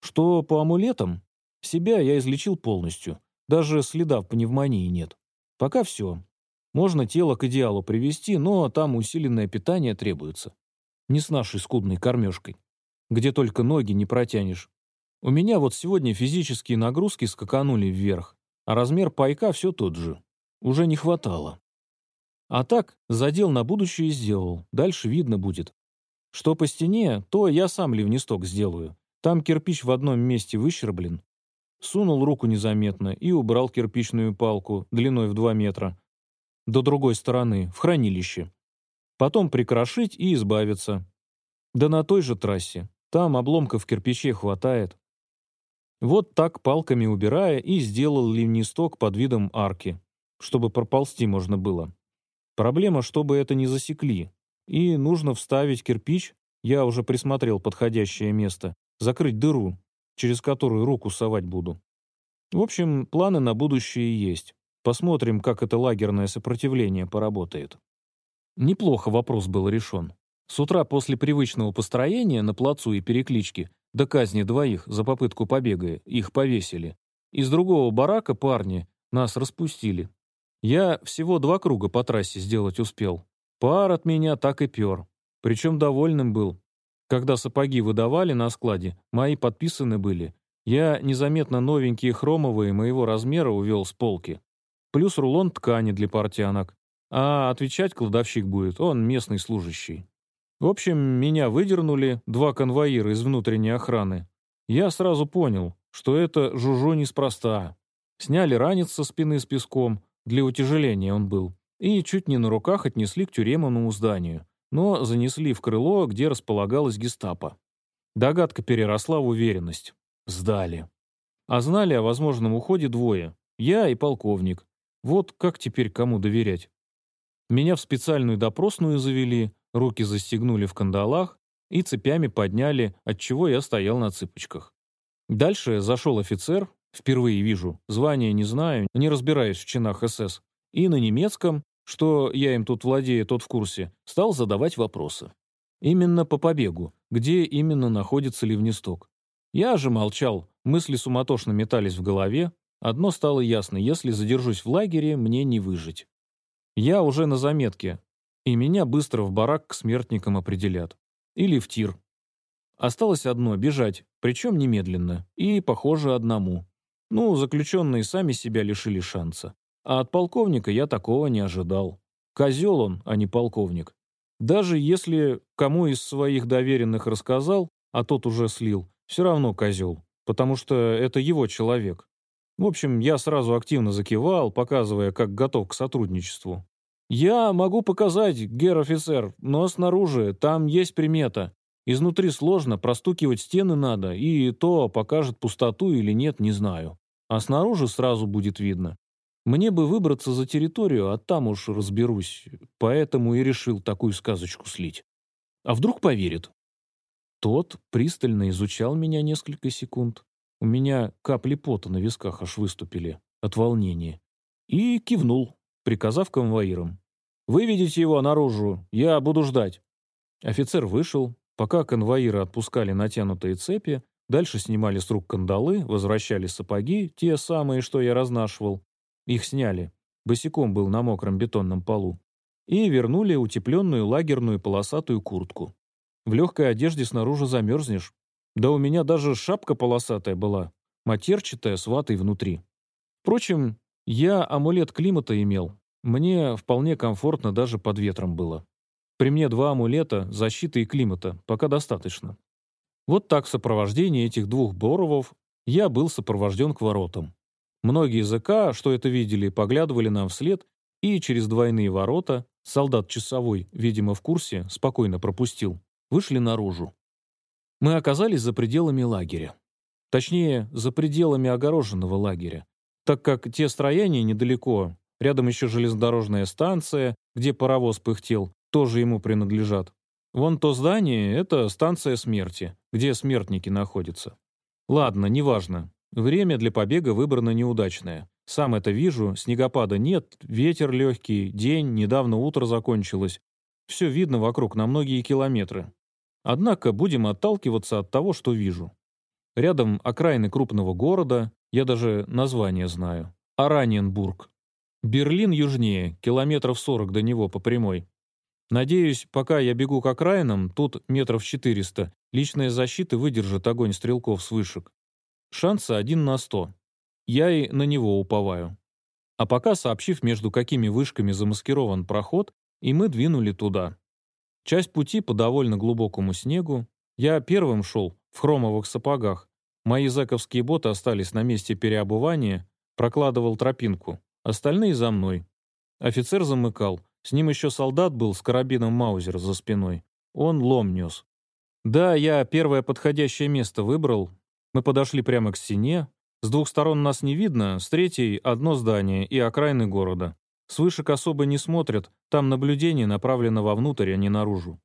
Что по амулетам? Себя я излечил полностью. Даже следа в пневмонии нет. Пока все. Можно тело к идеалу привести, но там усиленное питание требуется. Не с нашей скудной кормежкой. Где только ноги не протянешь. У меня вот сегодня физические нагрузки скаканули вверх, а размер пайка все тот же. Уже не хватало. А так, задел на будущее сделал, дальше видно будет. Что по стене, то я сам ливнесток сделаю. Там кирпич в одном месте выщерблен. Сунул руку незаметно и убрал кирпичную палку длиной в 2 метра. До другой стороны, в хранилище. Потом прикрошить и избавиться. Да на той же трассе. Там обломков кирпичей хватает. Вот так палками убирая и сделал ливнесток под видом арки, чтобы проползти можно было. Проблема, чтобы это не засекли, и нужно вставить кирпич, я уже присмотрел подходящее место, закрыть дыру, через которую руку совать буду. В общем, планы на будущее есть. Посмотрим, как это лагерное сопротивление поработает. Неплохо вопрос был решен. С утра после привычного построения на плацу и переклички до казни двоих за попытку побега их повесили. Из другого барака парни нас распустили. Я всего два круга по трассе сделать успел. Пар от меня так и пер. Причем довольным был. Когда сапоги выдавали на складе, мои подписаны были. Я незаметно новенькие хромовые моего размера увел с полки плюс рулон ткани для портянок. А отвечать кладовщик будет, он местный служащий. В общем, меня выдернули два конвоира из внутренней охраны. Я сразу понял, что это жужу неспроста. Сняли ранец со спины с песком, для утяжеления он был, и чуть не на руках отнесли к тюремному зданию, но занесли в крыло, где располагалась гестапо. Догадка переросла в уверенность. Сдали. А знали о возможном уходе двое. Я и полковник. Вот как теперь кому доверять? Меня в специальную допросную завели, руки застегнули в кандалах и цепями подняли, отчего я стоял на цыпочках. Дальше зашел офицер, впервые вижу, звания не знаю, не разбираюсь в чинах СС, и на немецком, что я им тут владею, тот в курсе, стал задавать вопросы. Именно по побегу, где именно находится ливнесток. Я же молчал, мысли суматошно метались в голове, Одно стало ясно, если задержусь в лагере, мне не выжить. Я уже на заметке, и меня быстро в барак к смертникам определят. Или в тир. Осталось одно — бежать, причем немедленно, и, похоже, одному. Ну, заключенные сами себя лишили шанса. А от полковника я такого не ожидал. Козел он, а не полковник. Даже если кому из своих доверенных рассказал, а тот уже слил, все равно козел, потому что это его человек. В общем, я сразу активно закивал, показывая, как готов к сотрудничеству. «Я могу показать, гер-офицер, но снаружи там есть примета. Изнутри сложно, простукивать стены надо, и то покажет пустоту или нет, не знаю. А снаружи сразу будет видно. Мне бы выбраться за территорию, а там уж разберусь. Поэтому и решил такую сказочку слить. А вдруг поверит?» Тот пристально изучал меня несколько секунд, у меня капли пота на висках аж выступили от волнения. И кивнул, приказав конвоирам. «Выведите его наружу, я буду ждать». Офицер вышел, пока конвоиры отпускали натянутые цепи, дальше снимали с рук кандалы, возвращали сапоги, те самые, что я разнашивал. Их сняли. Босиком был на мокром бетонном полу. И вернули утепленную лагерную полосатую куртку. В легкой одежде снаружи замерзнешь, да у меня даже шапка полосатая была, матерчатая с ватой внутри. Впрочем, я амулет климата имел. Мне вполне комфортно даже под ветром было. При мне два амулета, защиты и климата, пока достаточно. Вот так в сопровождении этих двух Боровов я был сопровожден к воротам. Многие ЗК, что это видели, поглядывали нам вслед, и через двойные ворота, солдат часовой, видимо, в курсе, спокойно пропустил, вышли наружу. Мы оказались за пределами лагеря. Точнее, за пределами огороженного лагеря, так как те строения недалеко, рядом еще железнодорожная станция, где паровоз пыхтел, тоже ему принадлежат. Вон то здание — это станция смерти, где смертники находятся. Ладно, неважно. Время для побега выбрано неудачное. Сам это вижу, снегопада нет, ветер легкий, день, недавно утро закончилось. Все видно вокруг на многие километры. Однако будем отталкиваться от того, что вижу. Рядом окраины крупного города, я даже название знаю. Араньенбург. Берлин южнее, километров 40 до него по прямой. Надеюсь, пока я бегу к окраинам, тут метров 400, личная защита выдержит огонь стрелков с вышек. Шансы один на сто. Я и на него уповаю. А пока сообщив, между какими вышками замаскирован проход, и мы двинули туда. Часть пути по довольно глубокому снегу. Я первым шел, в хромовых сапогах. Мои зэковские боты остались на месте переобувания, прокладывал тропинку. Остальные за мной. Офицер замыкал. С ним еще солдат был с карабином Маузер за спиной. Он лом нес. Да, я первое подходящее место выбрал. Мы подошли прямо к стене. С двух сторон нас не видно, с третьей — одно здание и окраины города. С вышек особо не смотрят, там наблюдение направлено вовнутрь, а не наружу.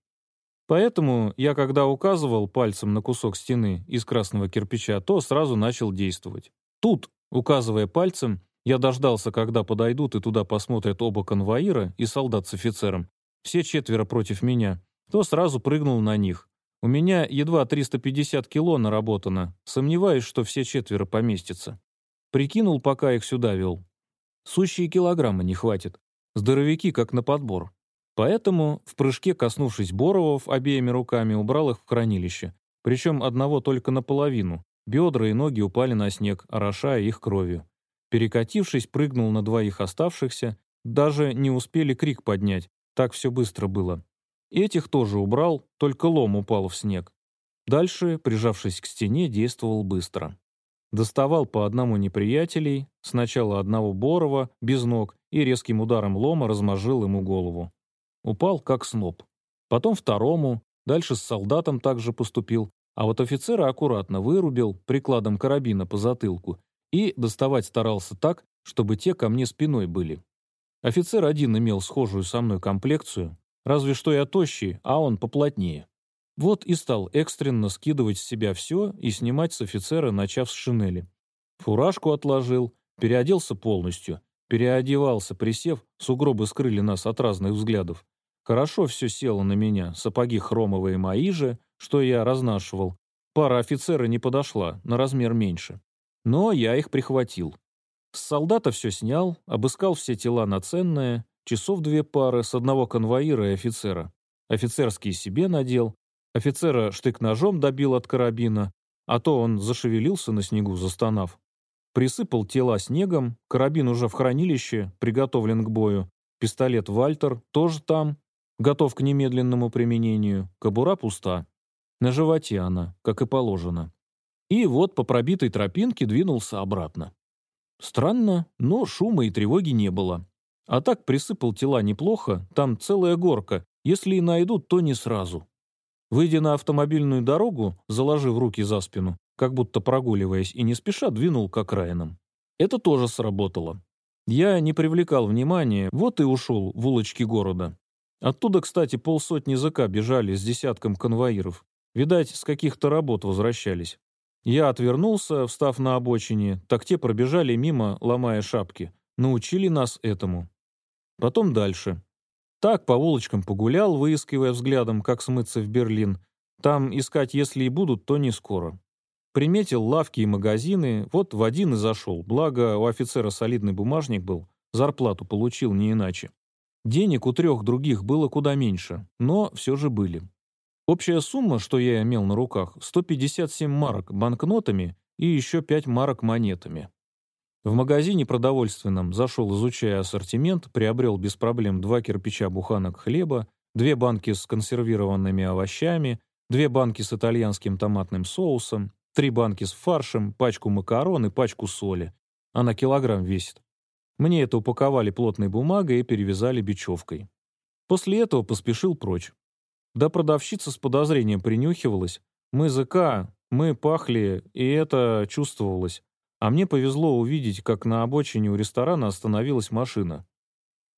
Поэтому я, когда указывал пальцем на кусок стены из красного кирпича, то сразу начал действовать. Тут, Указывая пальцем, я дождался, когда подойдут и туда посмотрят оба конвоира и солдат с офицером. Все четверо против меня. То сразу прыгнул на них. У меня едва 350 кило наработано. Сомневаюсь, что все четверо поместятся. Прикинул, пока их сюда вел. Сущие килограммы не хватит. Здоровяки как на подбор. Поэтому, в прыжке коснувшись Боровов, обеими руками убрал их в хранилище. Причем одного только наполовину. Бедра и ноги упали на снег, орошая их кровью. Перекатившись, прыгнул на двоих оставшихся. Даже не успели крик поднять. Так все быстро было. Этих тоже убрал, только лом упал в снег. Дальше, прижавшись к стене, действовал быстро. Доставал по одному неприятелей, сначала одного Борова, без ног, и резким ударом лома размозжил ему голову. Упал, как сноп. Потом второму, дальше с солдатом также поступил, а вот офицера аккуратно вырубил прикладом карабина по затылку и доставать старался так, чтобы те ко мне спиной были. Офицер один имел схожую со мной комплекцию, разве что я тощий, а он поплотнее. Вот и стал экстренно скидывать с себя все и снимать с офицера, начав с шинели. Фуражку отложил, переоделся полностью. Переодевался, присев, сугробы скрыли нас от разных взглядов. Хорошо все село на меня, сапоги хромовые мои же, что я разнашивал. Пара офицера не подошла, на размер меньше. Но я их прихватил. С солдата все снял, обыскал все тела на ценное, часов две пары с одного конвоира и офицера. Офицерский себе надел, Офицера штык-ножом добил от карабина, а то он зашевелился на снегу, застонав. Присыпал тела снегом, карабин уже в хранилище, приготовлен к бою. Пистолет «Вальтер» тоже там, готов к немедленному применению. Кобура пуста. На животе она, как и положено. И вот по пробитой тропинке двинулся обратно. Странно, но шума и тревоги не было. А так присыпал тела неплохо, там целая горка. Если и найдут, то не сразу. Выйдя на автомобильную дорогу, заложив руки за спину, как будто прогуливаясь и не спеша двинул к окраинам. Это тоже сработало. Я не привлекал внимания, вот и ушел в улочки города. Оттуда, кстати, полсотни ЗК бежали с десятком конвоиров. Видать, с каких-то работ возвращались. Я отвернулся, встав на обочине, так те пробежали мимо, ломая шапки. Научили нас этому. Потом дальше. Так по улочкам погулял, выискивая взглядом, как смыться в Берлин. Там искать, если и будут, то не скоро. Приметил лавки и магазины, вот в один и зашел, благо у офицера солидный бумажник был, зарплату получил не иначе. Денег у трех других было куда меньше, но все же были. Общая сумма, что я имел на руках, 157 марок банкнотами и еще 5 марок монетами. В магазине продовольственном зашел, изучая ассортимент, приобрел без проблем два кирпича буханок хлеба, две банки с консервированными овощами, две банки с итальянским томатным соусом, три банки с фаршем, пачку макарон и пачку соли. Она килограмм весит. Мне это упаковали плотной бумагой и перевязали бечевкой. После этого поспешил прочь. Да продавщица с подозрением принюхивалась. Мы ЗК, мы пахли, и это чувствовалось. А мне повезло увидеть, как на обочине у ресторана остановилась машина.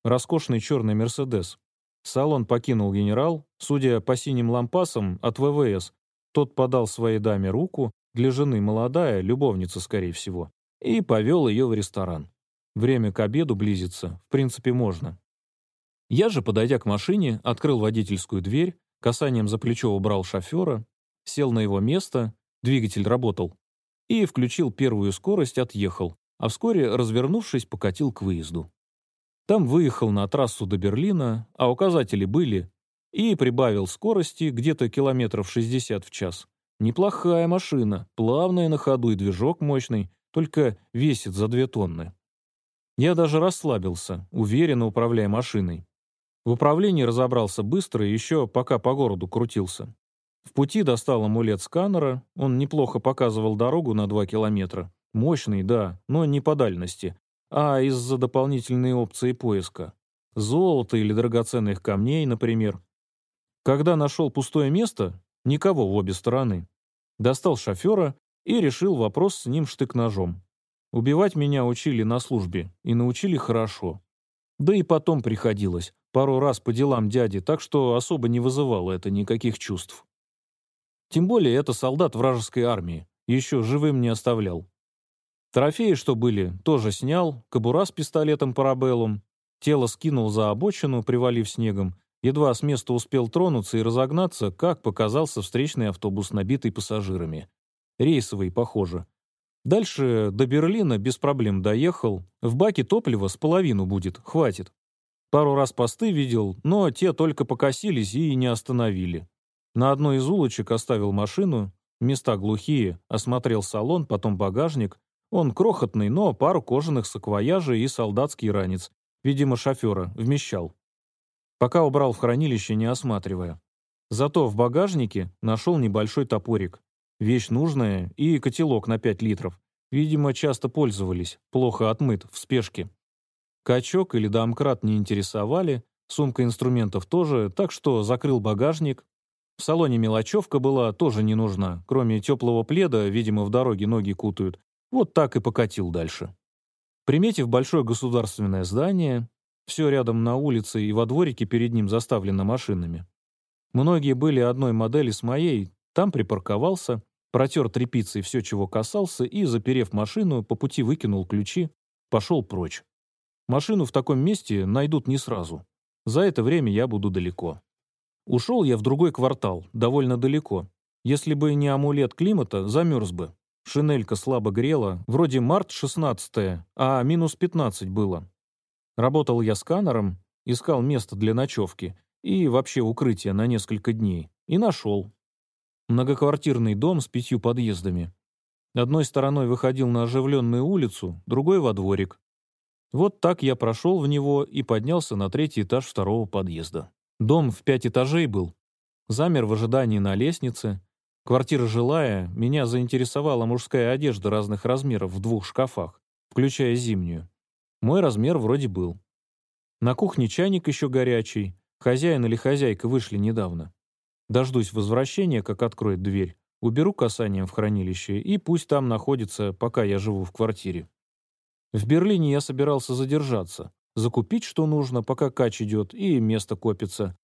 Роскошный черный «Мерседес». Салон покинул генерал, судя по синим лампасам, от ВВС. Тот подал своей даме руку, для жены молодая, любовница, скорее всего, и повел ее в ресторан. Время к обеду близится, в принципе, можно. Я же, подойдя к машине, открыл водительскую дверь, касанием за плечо убрал шофера, сел на его место, двигатель работал, и включил первую скорость, отъехал, а вскоре, развернувшись, покатил к выезду. Там выехал на трассу до Берлина, а указатели были, и прибавил скорости где-то километров 60 в час. Неплохая машина, плавная на ходу и движок мощный, только весит за две тонны. Я даже расслабился, уверенно управляя машиной. В управлении разобрался быстро, еще пока по городу крутился. В пути достал амулет сканера, он неплохо показывал дорогу на 2 километра. Мощный, да, но не по дальности, а из-за дополнительной опции поиска. Золото или драгоценных камней, например. Когда нашел пустое место, никого в обе стороны. Достал шофера и решил вопрос с ним штык-ножом. Убивать меня учили на службе, и научили хорошо. Да и потом приходилось, пару раз по делам дяди, так что особо не вызывало это никаких чувств. Тем более это солдат вражеской армии, еще живым не оставлял. Трофеи, что были, тоже снял, кобура с пистолетом парабеллум, тело скинул за обочину, привалив снегом, едва с места успел тронуться и разогнаться, как показался встречный автобус, набитый пассажирами. Рейсовый, похоже. Дальше до Берлина без проблем доехал. В баке топлива с половину будет, хватит. Пару раз посты видел, но те только покосились и не остановили. На одной из улочек оставил машину, места глухие, осмотрел салон, потом багажник. Он крохотный, но пару кожаных саквояжей и солдатский ранец, видимо, шофера, вмещал. Пока убрал в хранилище, не осматривая. Зато в багажнике нашел небольшой топорик. Вещь нужная и котелок на 5 литров. Видимо, часто пользовались, плохо отмыт, в спешке. Качок или домкрат не интересовали, сумка инструментов тоже, так что закрыл багажник. В салоне мелочевка была, тоже не нужна. Кроме теплого пледа, видимо, в дороге ноги кутают. Вот так и покатил дальше. Приметив большое государственное здание, все рядом на улице и во дворике перед ним заставлено машинами. Многие были одной модели с моей, там припарковался, протер тряпицей все, чего касался, и, заперев машину, по пути выкинул ключи, пошел прочь. Машину в таком месте найдут не сразу. За это время я буду далеко. Ушел я в другой квартал, довольно далеко. Если бы не амулет климата, замерз бы. Шинелька слабо грела, вроде март 16 а минус 15 было. Работал я сканером, искал место для ночевки и вообще укрытие на несколько дней. И нашел. Многоквартирный дом с пятью подъездами. Одной стороной выходил на оживленную улицу, другой — во дворик. Вот так я прошел в него и поднялся на третий этаж второго подъезда. Дом в пять этажей был. Замер в ожидании на лестнице. Квартира жилая, меня заинтересовала мужская одежда разных размеров в двух шкафах, включая зимнюю. Мой размер вроде был. На кухне чайник еще горячий. Хозяин или хозяйка вышли недавно. Дождусь возвращения, как откроет дверь. Уберу касанием в хранилище, и пусть там находится, пока я живу в квартире. В Берлине я собирался задержаться, закупить, что нужно, пока кач идет, и место копится.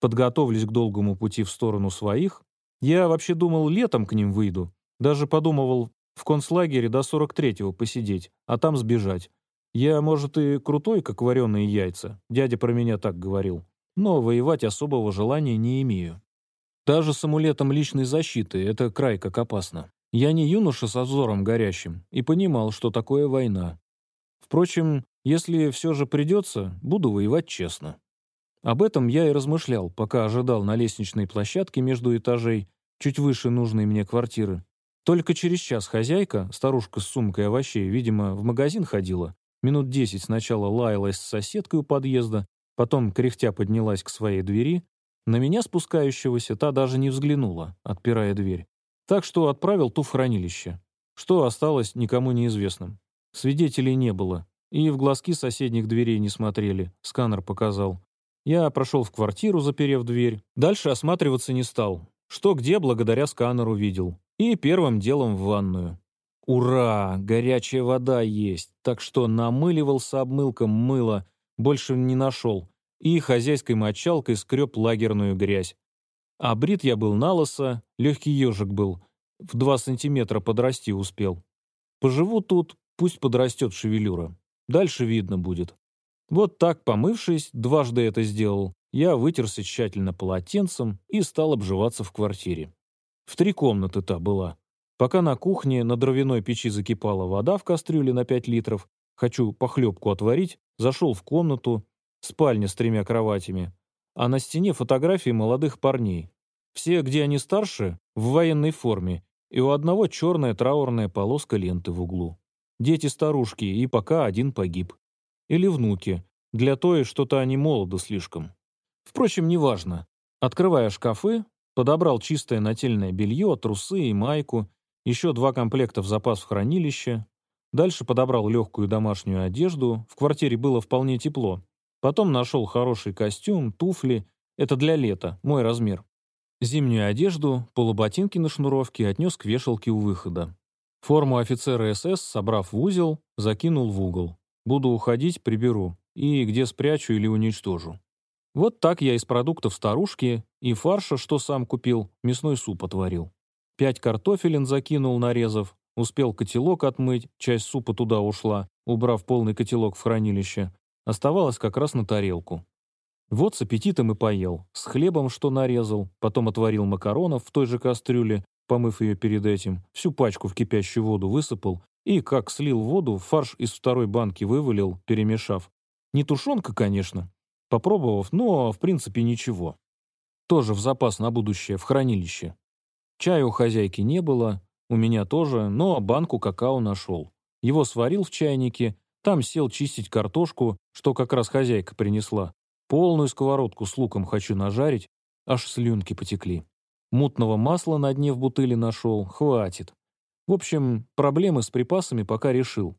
Подготовлюсь к долгому пути в сторону своих. Я вообще думал, летом к ним выйду. Даже подумывал в концлагере до 43-го посидеть, а там сбежать. Я, может, и крутой, как вареные яйца. Дядя про меня так говорил. Но воевать особого желания не имею. Даже с амулетом личной защиты это край как опасно. Я не юноша со взором горящим и понимал, что такое война. Впрочем, если все же придется, буду воевать честно. Об этом я и размышлял, пока ожидал на лестничной площадке между этажей, чуть выше нужной мне квартиры. Только через час хозяйка, старушка с сумкой овощей, видимо, в магазин ходила. Минут десять сначала лаялась с соседкой у подъезда, потом кряхтя поднялась к своей двери. На меня спускающегося та даже не взглянула, отпирая дверь. Так что отправил ту в хранилище. Что осталось, никому неизвестным. Свидетелей не было. И в глазки соседних дверей не смотрели. Сканер показал. Я прошел в квартиру, заперев дверь. Дальше осматриваться не стал. Что где благодаря сканеру видел. И первым делом в ванную. Ура! Горячая вода есть. Так что намыливался обмылком мыло. Больше не нашел. И хозяйской мочалкой скреб лагерную грязь. А брит я был налысо, легкий ежик был. В два сантиметра подрасти успел. Поживу тут, Пусть подрастет шевелюра. Дальше видно будет. Вот так, помывшись, дважды это сделал, я вытерся тщательно полотенцем и стал обживаться в квартире. В три комнаты та была. Пока на кухне на дровяной печи закипала вода в кастрюле на 5 литров, хочу похлебку отварить, зашел в комнату, спальня с тремя кроватями, а на стене фотографии молодых парней. Все, где они старше, в военной форме, и у одного черная траурная полоска ленты в углу дети-старушки, и пока один погиб. Или внуки. Для той что-то они молоды слишком. Впрочем, неважно. Открывая шкафы, подобрал чистое нательное белье, трусы и майку, еще два комплекта в запас в хранилище. Дальше подобрал легкую домашнюю одежду, в квартире было вполне тепло. Потом нашел хороший костюм, туфли, это для лета, мой размер. Зимнюю одежду, полуботинки на шнуровке отнес к вешалке у выхода. Форму офицера СС, собрав в узел, закинул в угол. Буду уходить, приберу. И где спрячу или уничтожу. Вот так я из продуктов старушки и фарша, что сам купил, мясной суп отварил. Пять картофелин закинул, нарезав, успел котелок отмыть, часть супа туда ушла, убрав полный котелок в хранилище. Оставалось как раз на тарелку. Вот с аппетитом и поел, с хлебом, что нарезал, потом отварил макаронов в той же кастрюле, помыв ее перед этим, всю пачку в кипящую воду высыпал и, как слил воду, фарш из второй банки вывалил, перемешав. Не тушенка, конечно. Попробовав, но, в принципе, ничего. Тоже в запас на будущее, в хранилище. Чая у хозяйки не было, у меня тоже, но банку какао нашел. Его сварил в чайнике, там сел чистить картошку, что как раз хозяйка принесла. Полную сковородку с луком хочу нажарить, аж слюнки потекли. Мутного масла на дне в бутыле нашел, хватит. В общем, проблемы с припасами пока решил.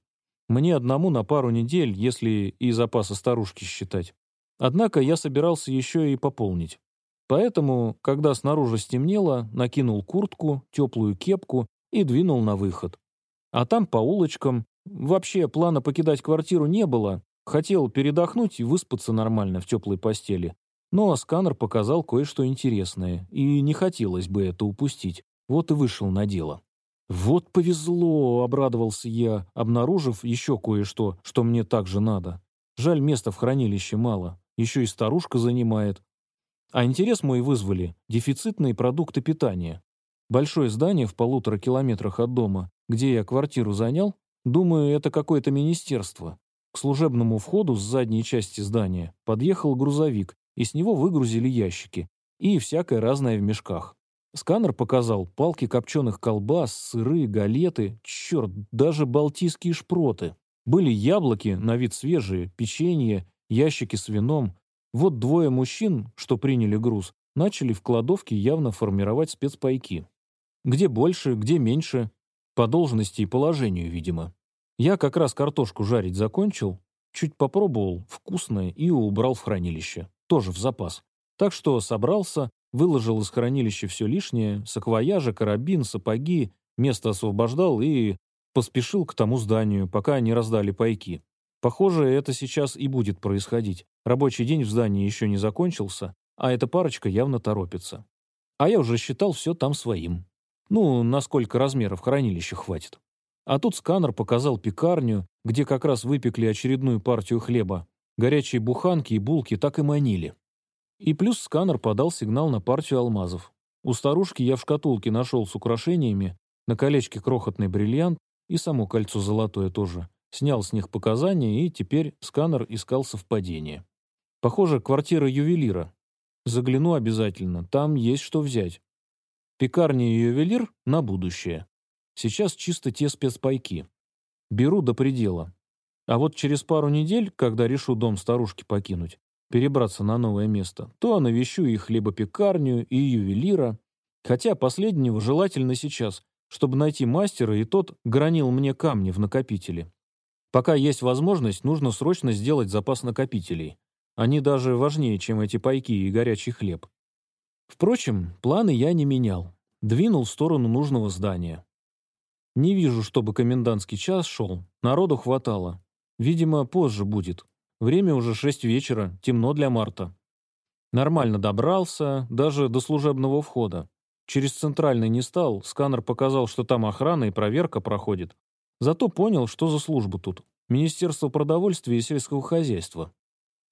Мне одному на пару недель, если и запасы старушки считать. Однако я собирался еще и пополнить. Поэтому, когда снаружи стемнело, накинул куртку, теплую кепку и двинул на выход. А там по улочкам. Вообще плана покидать квартиру не было. Хотел передохнуть и выспаться нормально в теплой постели. Но сканер показал кое-что интересное, и не хотелось бы это упустить. Вот и вышел на дело. «Вот повезло!» — обрадовался я, обнаружив еще кое-что, что мне также надо. Жаль, места в хранилище мало. Еще и старушка занимает. А интерес мой вызвали дефицитные продукты питания. Большое здание в полутора километрах от дома, где я квартиру занял, думаю, это какое-то министерство. К служебному входу с задней части здания подъехал грузовик, и с него выгрузили ящики и всякое разное в мешках. Сканер показал палки копченых колбас, сыры, галеты, черт, даже балтийские шпроты. Были яблоки, на вид свежие, печенье, ящики с вином. Вот двое мужчин, что приняли груз, начали в кладовке явно формировать спецпайки. Где больше, где меньше. По должности и положению, видимо. Я как раз картошку жарить закончил, чуть попробовал, вкусное, и убрал в хранилище. Тоже в запас. Так что собрался, выложил из хранилища все лишнее, саквояжи, карабин, сапоги, место освобождал и поспешил к тому зданию, пока не раздали пайки. Похоже, это сейчас и будет происходить. Рабочий день в здании еще не закончился, а эта парочка явно торопится. А я уже считал все там своим. Ну, насколько размеров хранилища хватит. А тут сканер показал пекарню, где как раз выпекли очередную партию хлеба. Горячие буханки и булки так и манили. И плюс сканер подал сигнал на партию алмазов. У старушки я в шкатулке нашел с украшениями, на колечке крохотный бриллиант и само кольцо золотое тоже. Снял с них показания, и теперь сканер искал совпадение. Похоже, квартира ювелира. Загляну обязательно, там есть что взять. Пекарня и ювелир на будущее. Сейчас чисто те спецпайки. Беру до предела. А вот через пару недель, когда решу дом старушки покинуть, перебраться на новое место, то навещу и хлебопекарню, и ювелира. Хотя последнего желательно сейчас, чтобы найти мастера, и тот гранил мне камни в накопителе. Пока есть возможность, нужно срочно сделать запас накопителей. Они даже важнее, чем эти пайки и горячий хлеб. Впрочем, планы я не менял. Двинул в сторону нужного здания. Не вижу, чтобы комендантский час шел. Народу хватало. Видимо, позже будет. Время уже шесть вечера, темно для марта. Нормально добрался, даже до служебного входа. Через центральный не стал, сканер показал, что там охрана и проверка проходит. Зато понял, что за служба тут. Министерство продовольствия и сельского хозяйства.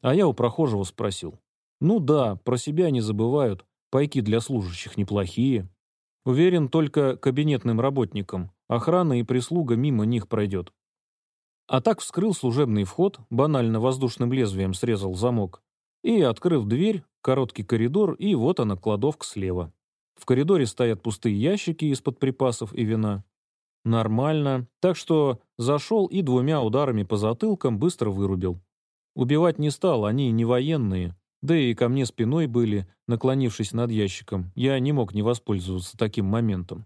А я у прохожего спросил. Ну да, про себя не забывают. Пайки для служащих неплохие. Уверен, только кабинетным работникам. Охрана и прислуга мимо них пройдет. А так вскрыл служебный вход, банально воздушным лезвием срезал замок, и, открыв дверь, короткий коридор, и вот она, кладовка слева. В коридоре стоят пустые ящики из-под припасов и вина. Нормально, так что зашел и двумя ударами по затылкам быстро вырубил. Убивать не стал, они не военные, да и ко мне спиной были, наклонившись над ящиком, я не мог не воспользоваться таким моментом.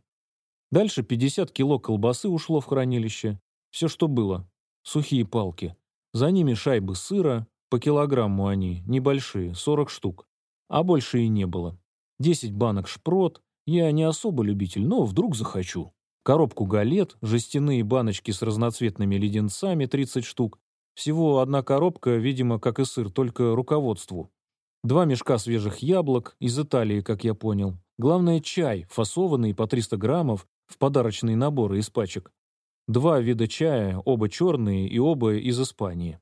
Дальше 50 кило колбасы ушло в хранилище, все, что было, сухие палки. За ними шайбы сыра, по килограмму они, небольшие, 40 штук. А больше и не было. 10 банок шпрот, я не особо любитель, но вдруг захочу. Коробку галет, жестяные баночки с разноцветными леденцами, 30 штук. Всего одна коробка, видимо, как и сыр, только руководству. Два мешка свежих яблок, из Италии, как я понял. Главное, чай, фасованный по 300 граммов, в подарочные наборы из пачек. Два вида чая, оба черные и оба из Испании.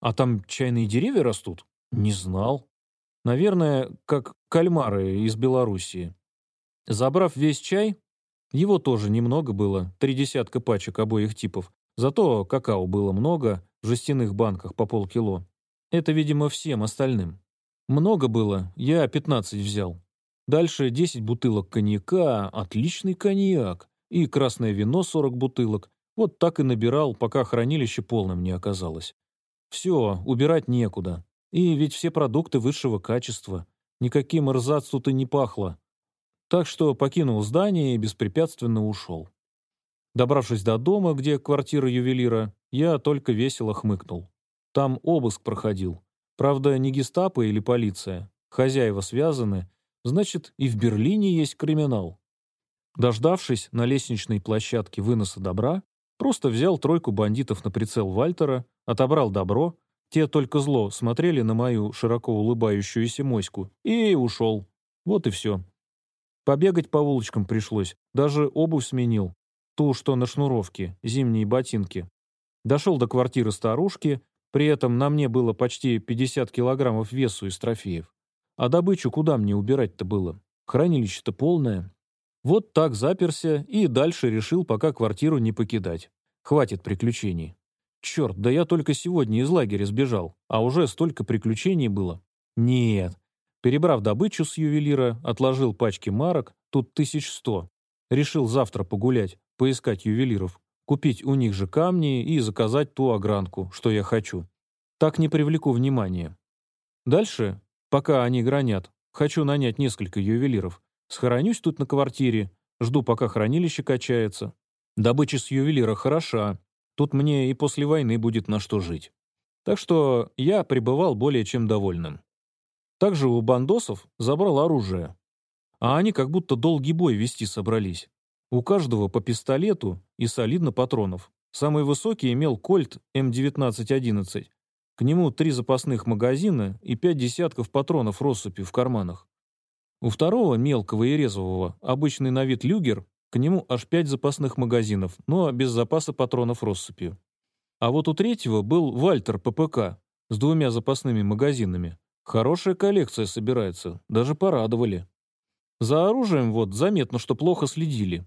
А там чайные деревья растут? Не знал. Наверное, как кальмары из Белоруссии. Забрав весь чай, его тоже немного было, три десятка пачек обоих типов. Зато какао было много, в жестяных банках по полкило. Это, видимо, всем остальным. Много было, я 15 взял. Дальше 10 бутылок коньяка, отличный коньяк, и красное вино 40 бутылок. Вот так и набирал, пока хранилище полным не оказалось. Все, убирать некуда. И ведь все продукты высшего качества. Никаким рзац тут и не пахло. Так что покинул здание и беспрепятственно ушел. Добравшись до дома, где квартира ювелира, я только весело хмыкнул. Там обыск проходил. Правда, не гестапо или полиция. Хозяева связаны. Значит, и в Берлине есть криминал. Дождавшись на лестничной площадке выноса добра, просто взял тройку бандитов на прицел Вальтера, отобрал добро, те только зло смотрели на мою широко улыбающуюся моську, и ушел. Вот и все. Побегать по улочкам пришлось, даже обувь сменил. Ту, что на шнуровке, зимние ботинки. Дошел до квартиры старушки, при этом на мне было почти 50 килограммов весу из трофеев. А добычу куда мне убирать-то было? Хранилище-то полное. Вот так заперся и дальше решил пока квартиру не покидать. Хватит приключений. Черт, да я только сегодня из лагеря сбежал, а уже столько приключений было. Нет, Перебрав добычу с ювелира, отложил пачки марок, тут тысяч сто. Решил завтра погулять, поискать ювелиров, купить у них же камни и заказать ту огранку, что я хочу. Так не привлеку внимания. Дальше, пока они гранят, хочу нанять несколько ювелиров. Схоронюсь тут на квартире, жду, пока хранилище качается. Добыча с ювелира хороша. Тут мне и после войны будет на что жить. Так что я пребывал более чем довольным. Также у бандосов забрал оружие. А они как будто долгий бой вести собрались. У каждого по пистолету и солидно патронов. Самый высокий имел кольт М1911. К нему три запасных магазина и пять десятков патронов россыпи в карманах. У второго, мелкого и резвого, обычный на вид люгер, к нему аж пять запасных магазинов, но без запаса патронов россыпью. А вот у третьего был Вальтер ППК с двумя запасными магазинами. Хорошая коллекция собирается, даже порадовали. За оружием вот заметно, что плохо следили.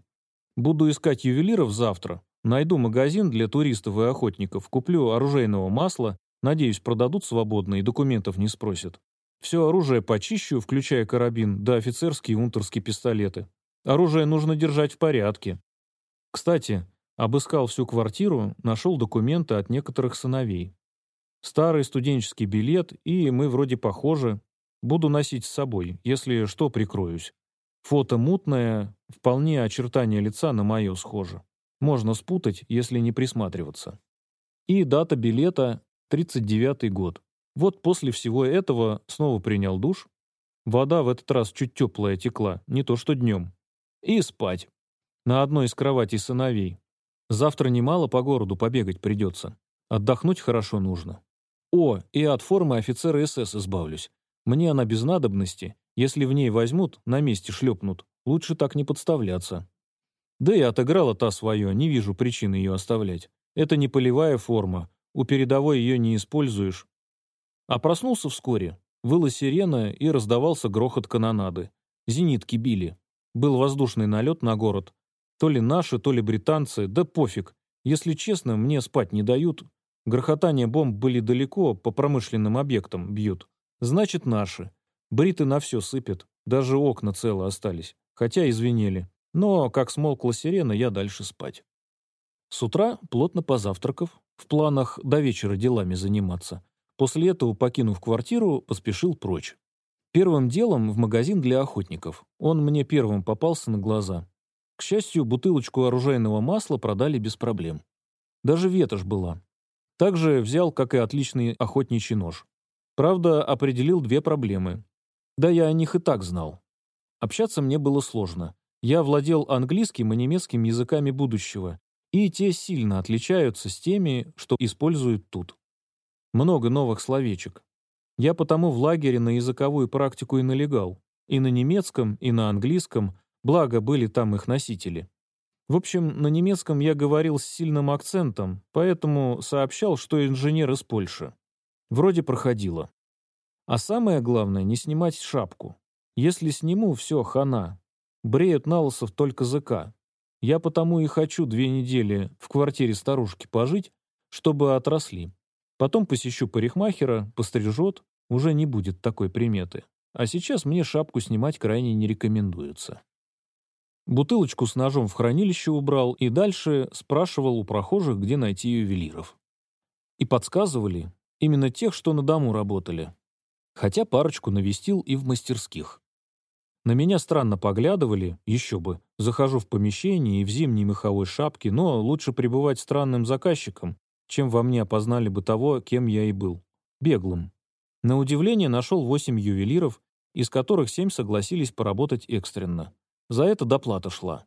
Буду искать ювелиров завтра. Найду магазин для туристов и охотников, куплю оружейного масла, надеюсь, продадут свободно и документов не спросят. Все оружие почищу, включая карабин, да офицерские и унтерские пистолеты. Оружие нужно держать в порядке. Кстати, обыскал всю квартиру, нашел документы от некоторых сыновей. Старый студенческий билет, и мы вроде похожи. Буду носить с собой, если что, прикроюсь. Фото мутное, вполне очертания лица на мое схоже. Можно спутать, если не присматриваться. И дата билета — 39-й год. Вот после всего этого снова принял душ. Вода в этот раз чуть теплая текла, не то что днем. И спать. На одной из кроватей сыновей. Завтра немало по городу побегать придется. Отдохнуть хорошо нужно. О, и от формы офицера СС избавлюсь. Мне она без надобности. Если в ней возьмут, на месте шлепнут. Лучше так не подставляться. Да и отыграла та свое, не вижу причин ее оставлять. Это не полевая форма, у передовой ее не используешь. А проснулся вскоре. Выла сирена и раздавался грохот канонады. Зенитки били. Был воздушный налет на город. То ли наши, то ли британцы, да пофиг. Если честно, мне спать не дают, Грохотание бомб были далеко, по промышленным объектам бьют. Значит, наши. Бриты на все сыпят. Даже окна целы остались. Хотя извинили. Но, как смолкла сирена, я дальше спать. С утра, плотно позавтракав, в планах до вечера делами заниматься. После этого, покинув квартиру, поспешил прочь. Первым делом в магазин для охотников. Он мне первым попался на глаза. К счастью, бутылочку оружейного масла продали без проблем. Даже ветошь была, также взял, как и отличный охотничий нож. Правда, определил две проблемы. Да я о них и так знал. Общаться мне было сложно. Я владел английским и немецким языками будущего, и те сильно отличаются с теми, что используют тут. Много новых словечек. Я потому в лагере на языковую практику и налегал. И на немецком, и на английском, благо были там их носители. В общем, на немецком я говорил с сильным акцентом, поэтому сообщал, что инженер из Польши. Вроде проходило. А самое главное — не снимать шапку. Если сниму, все, хана. Бреют на лысов только ЗК. Я потому и хочу две недели в квартире старушки пожить, чтобы отросли. Потом посещу парикмахера, пострижет, уже не будет такой приметы. А сейчас мне шапку снимать крайне не рекомендуется. Бутылочку с ножом в хранилище убрал и дальше спрашивал у прохожих, где найти ювелиров. И подсказывали именно тех, что на дому работали. Хотя парочку навестил и в мастерских. На меня странно поглядывали, еще бы. Захожу в помещение и в зимней меховой шапке, но лучше пребывать странным заказчиком, чем во мне опознали бы того, кем я и был. Беглым. На удивление нашел восемь ювелиров, из которых семь согласились поработать экстренно. За это доплата шла.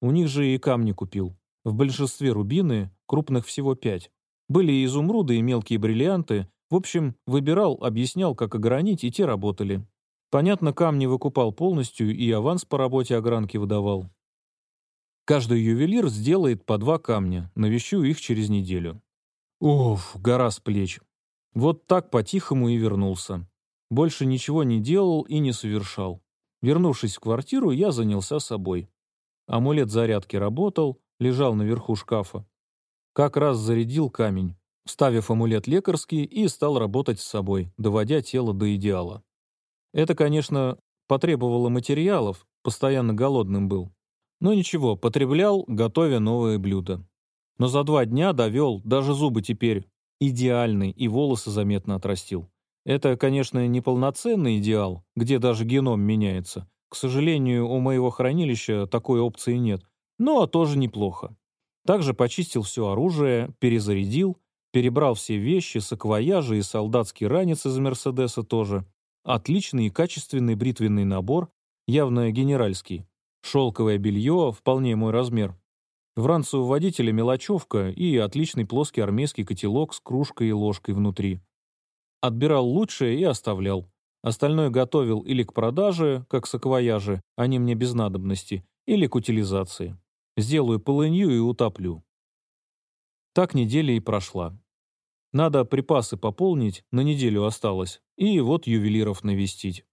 У них же и камни купил. В большинстве рубины, крупных всего пять. Были и изумруды, и мелкие бриллианты. В общем, выбирал, объяснял, как огранить, и те работали. Понятно, камни выкупал полностью и аванс по работе огранки выдавал. Каждый ювелир сделает по два камня, навещу их через неделю. Уф, гора с плеч. Вот так по-тихому и вернулся. Больше ничего не делал и не совершал. Вернувшись в квартиру, я занялся собой. Амулет зарядки работал, лежал наверху шкафа. Как раз зарядил камень, вставив амулет лекарский и стал работать с собой, доводя тело до идеала. Это, конечно, потребовало материалов, постоянно голодным был. Но ничего, потреблял, готовя новые блюда. Но за два дня довел, даже зубы теперь идеальный и волосы заметно отрастил. Это, конечно, не полноценный идеал, где даже геном меняется. К сожалению, у моего хранилища такой опции нет, но тоже неплохо. Также почистил все оружие, перезарядил, перебрал все вещи, саквояжи и солдатский ранец из Мерседеса тоже. Отличный и качественный бритвенный набор, явно генеральский. Шелковое белье, вполне мой размер. В ранце у водителя мелочевка и отличный плоский армейский котелок с кружкой и ложкой внутри. Отбирал лучшее и оставлял. Остальное готовил или к продаже, как саквояжи, они мне без надобности, или к утилизации. Сделаю полынью и утоплю. Так неделя и прошла. Надо припасы пополнить, на неделю осталось, и вот ювелиров навестить.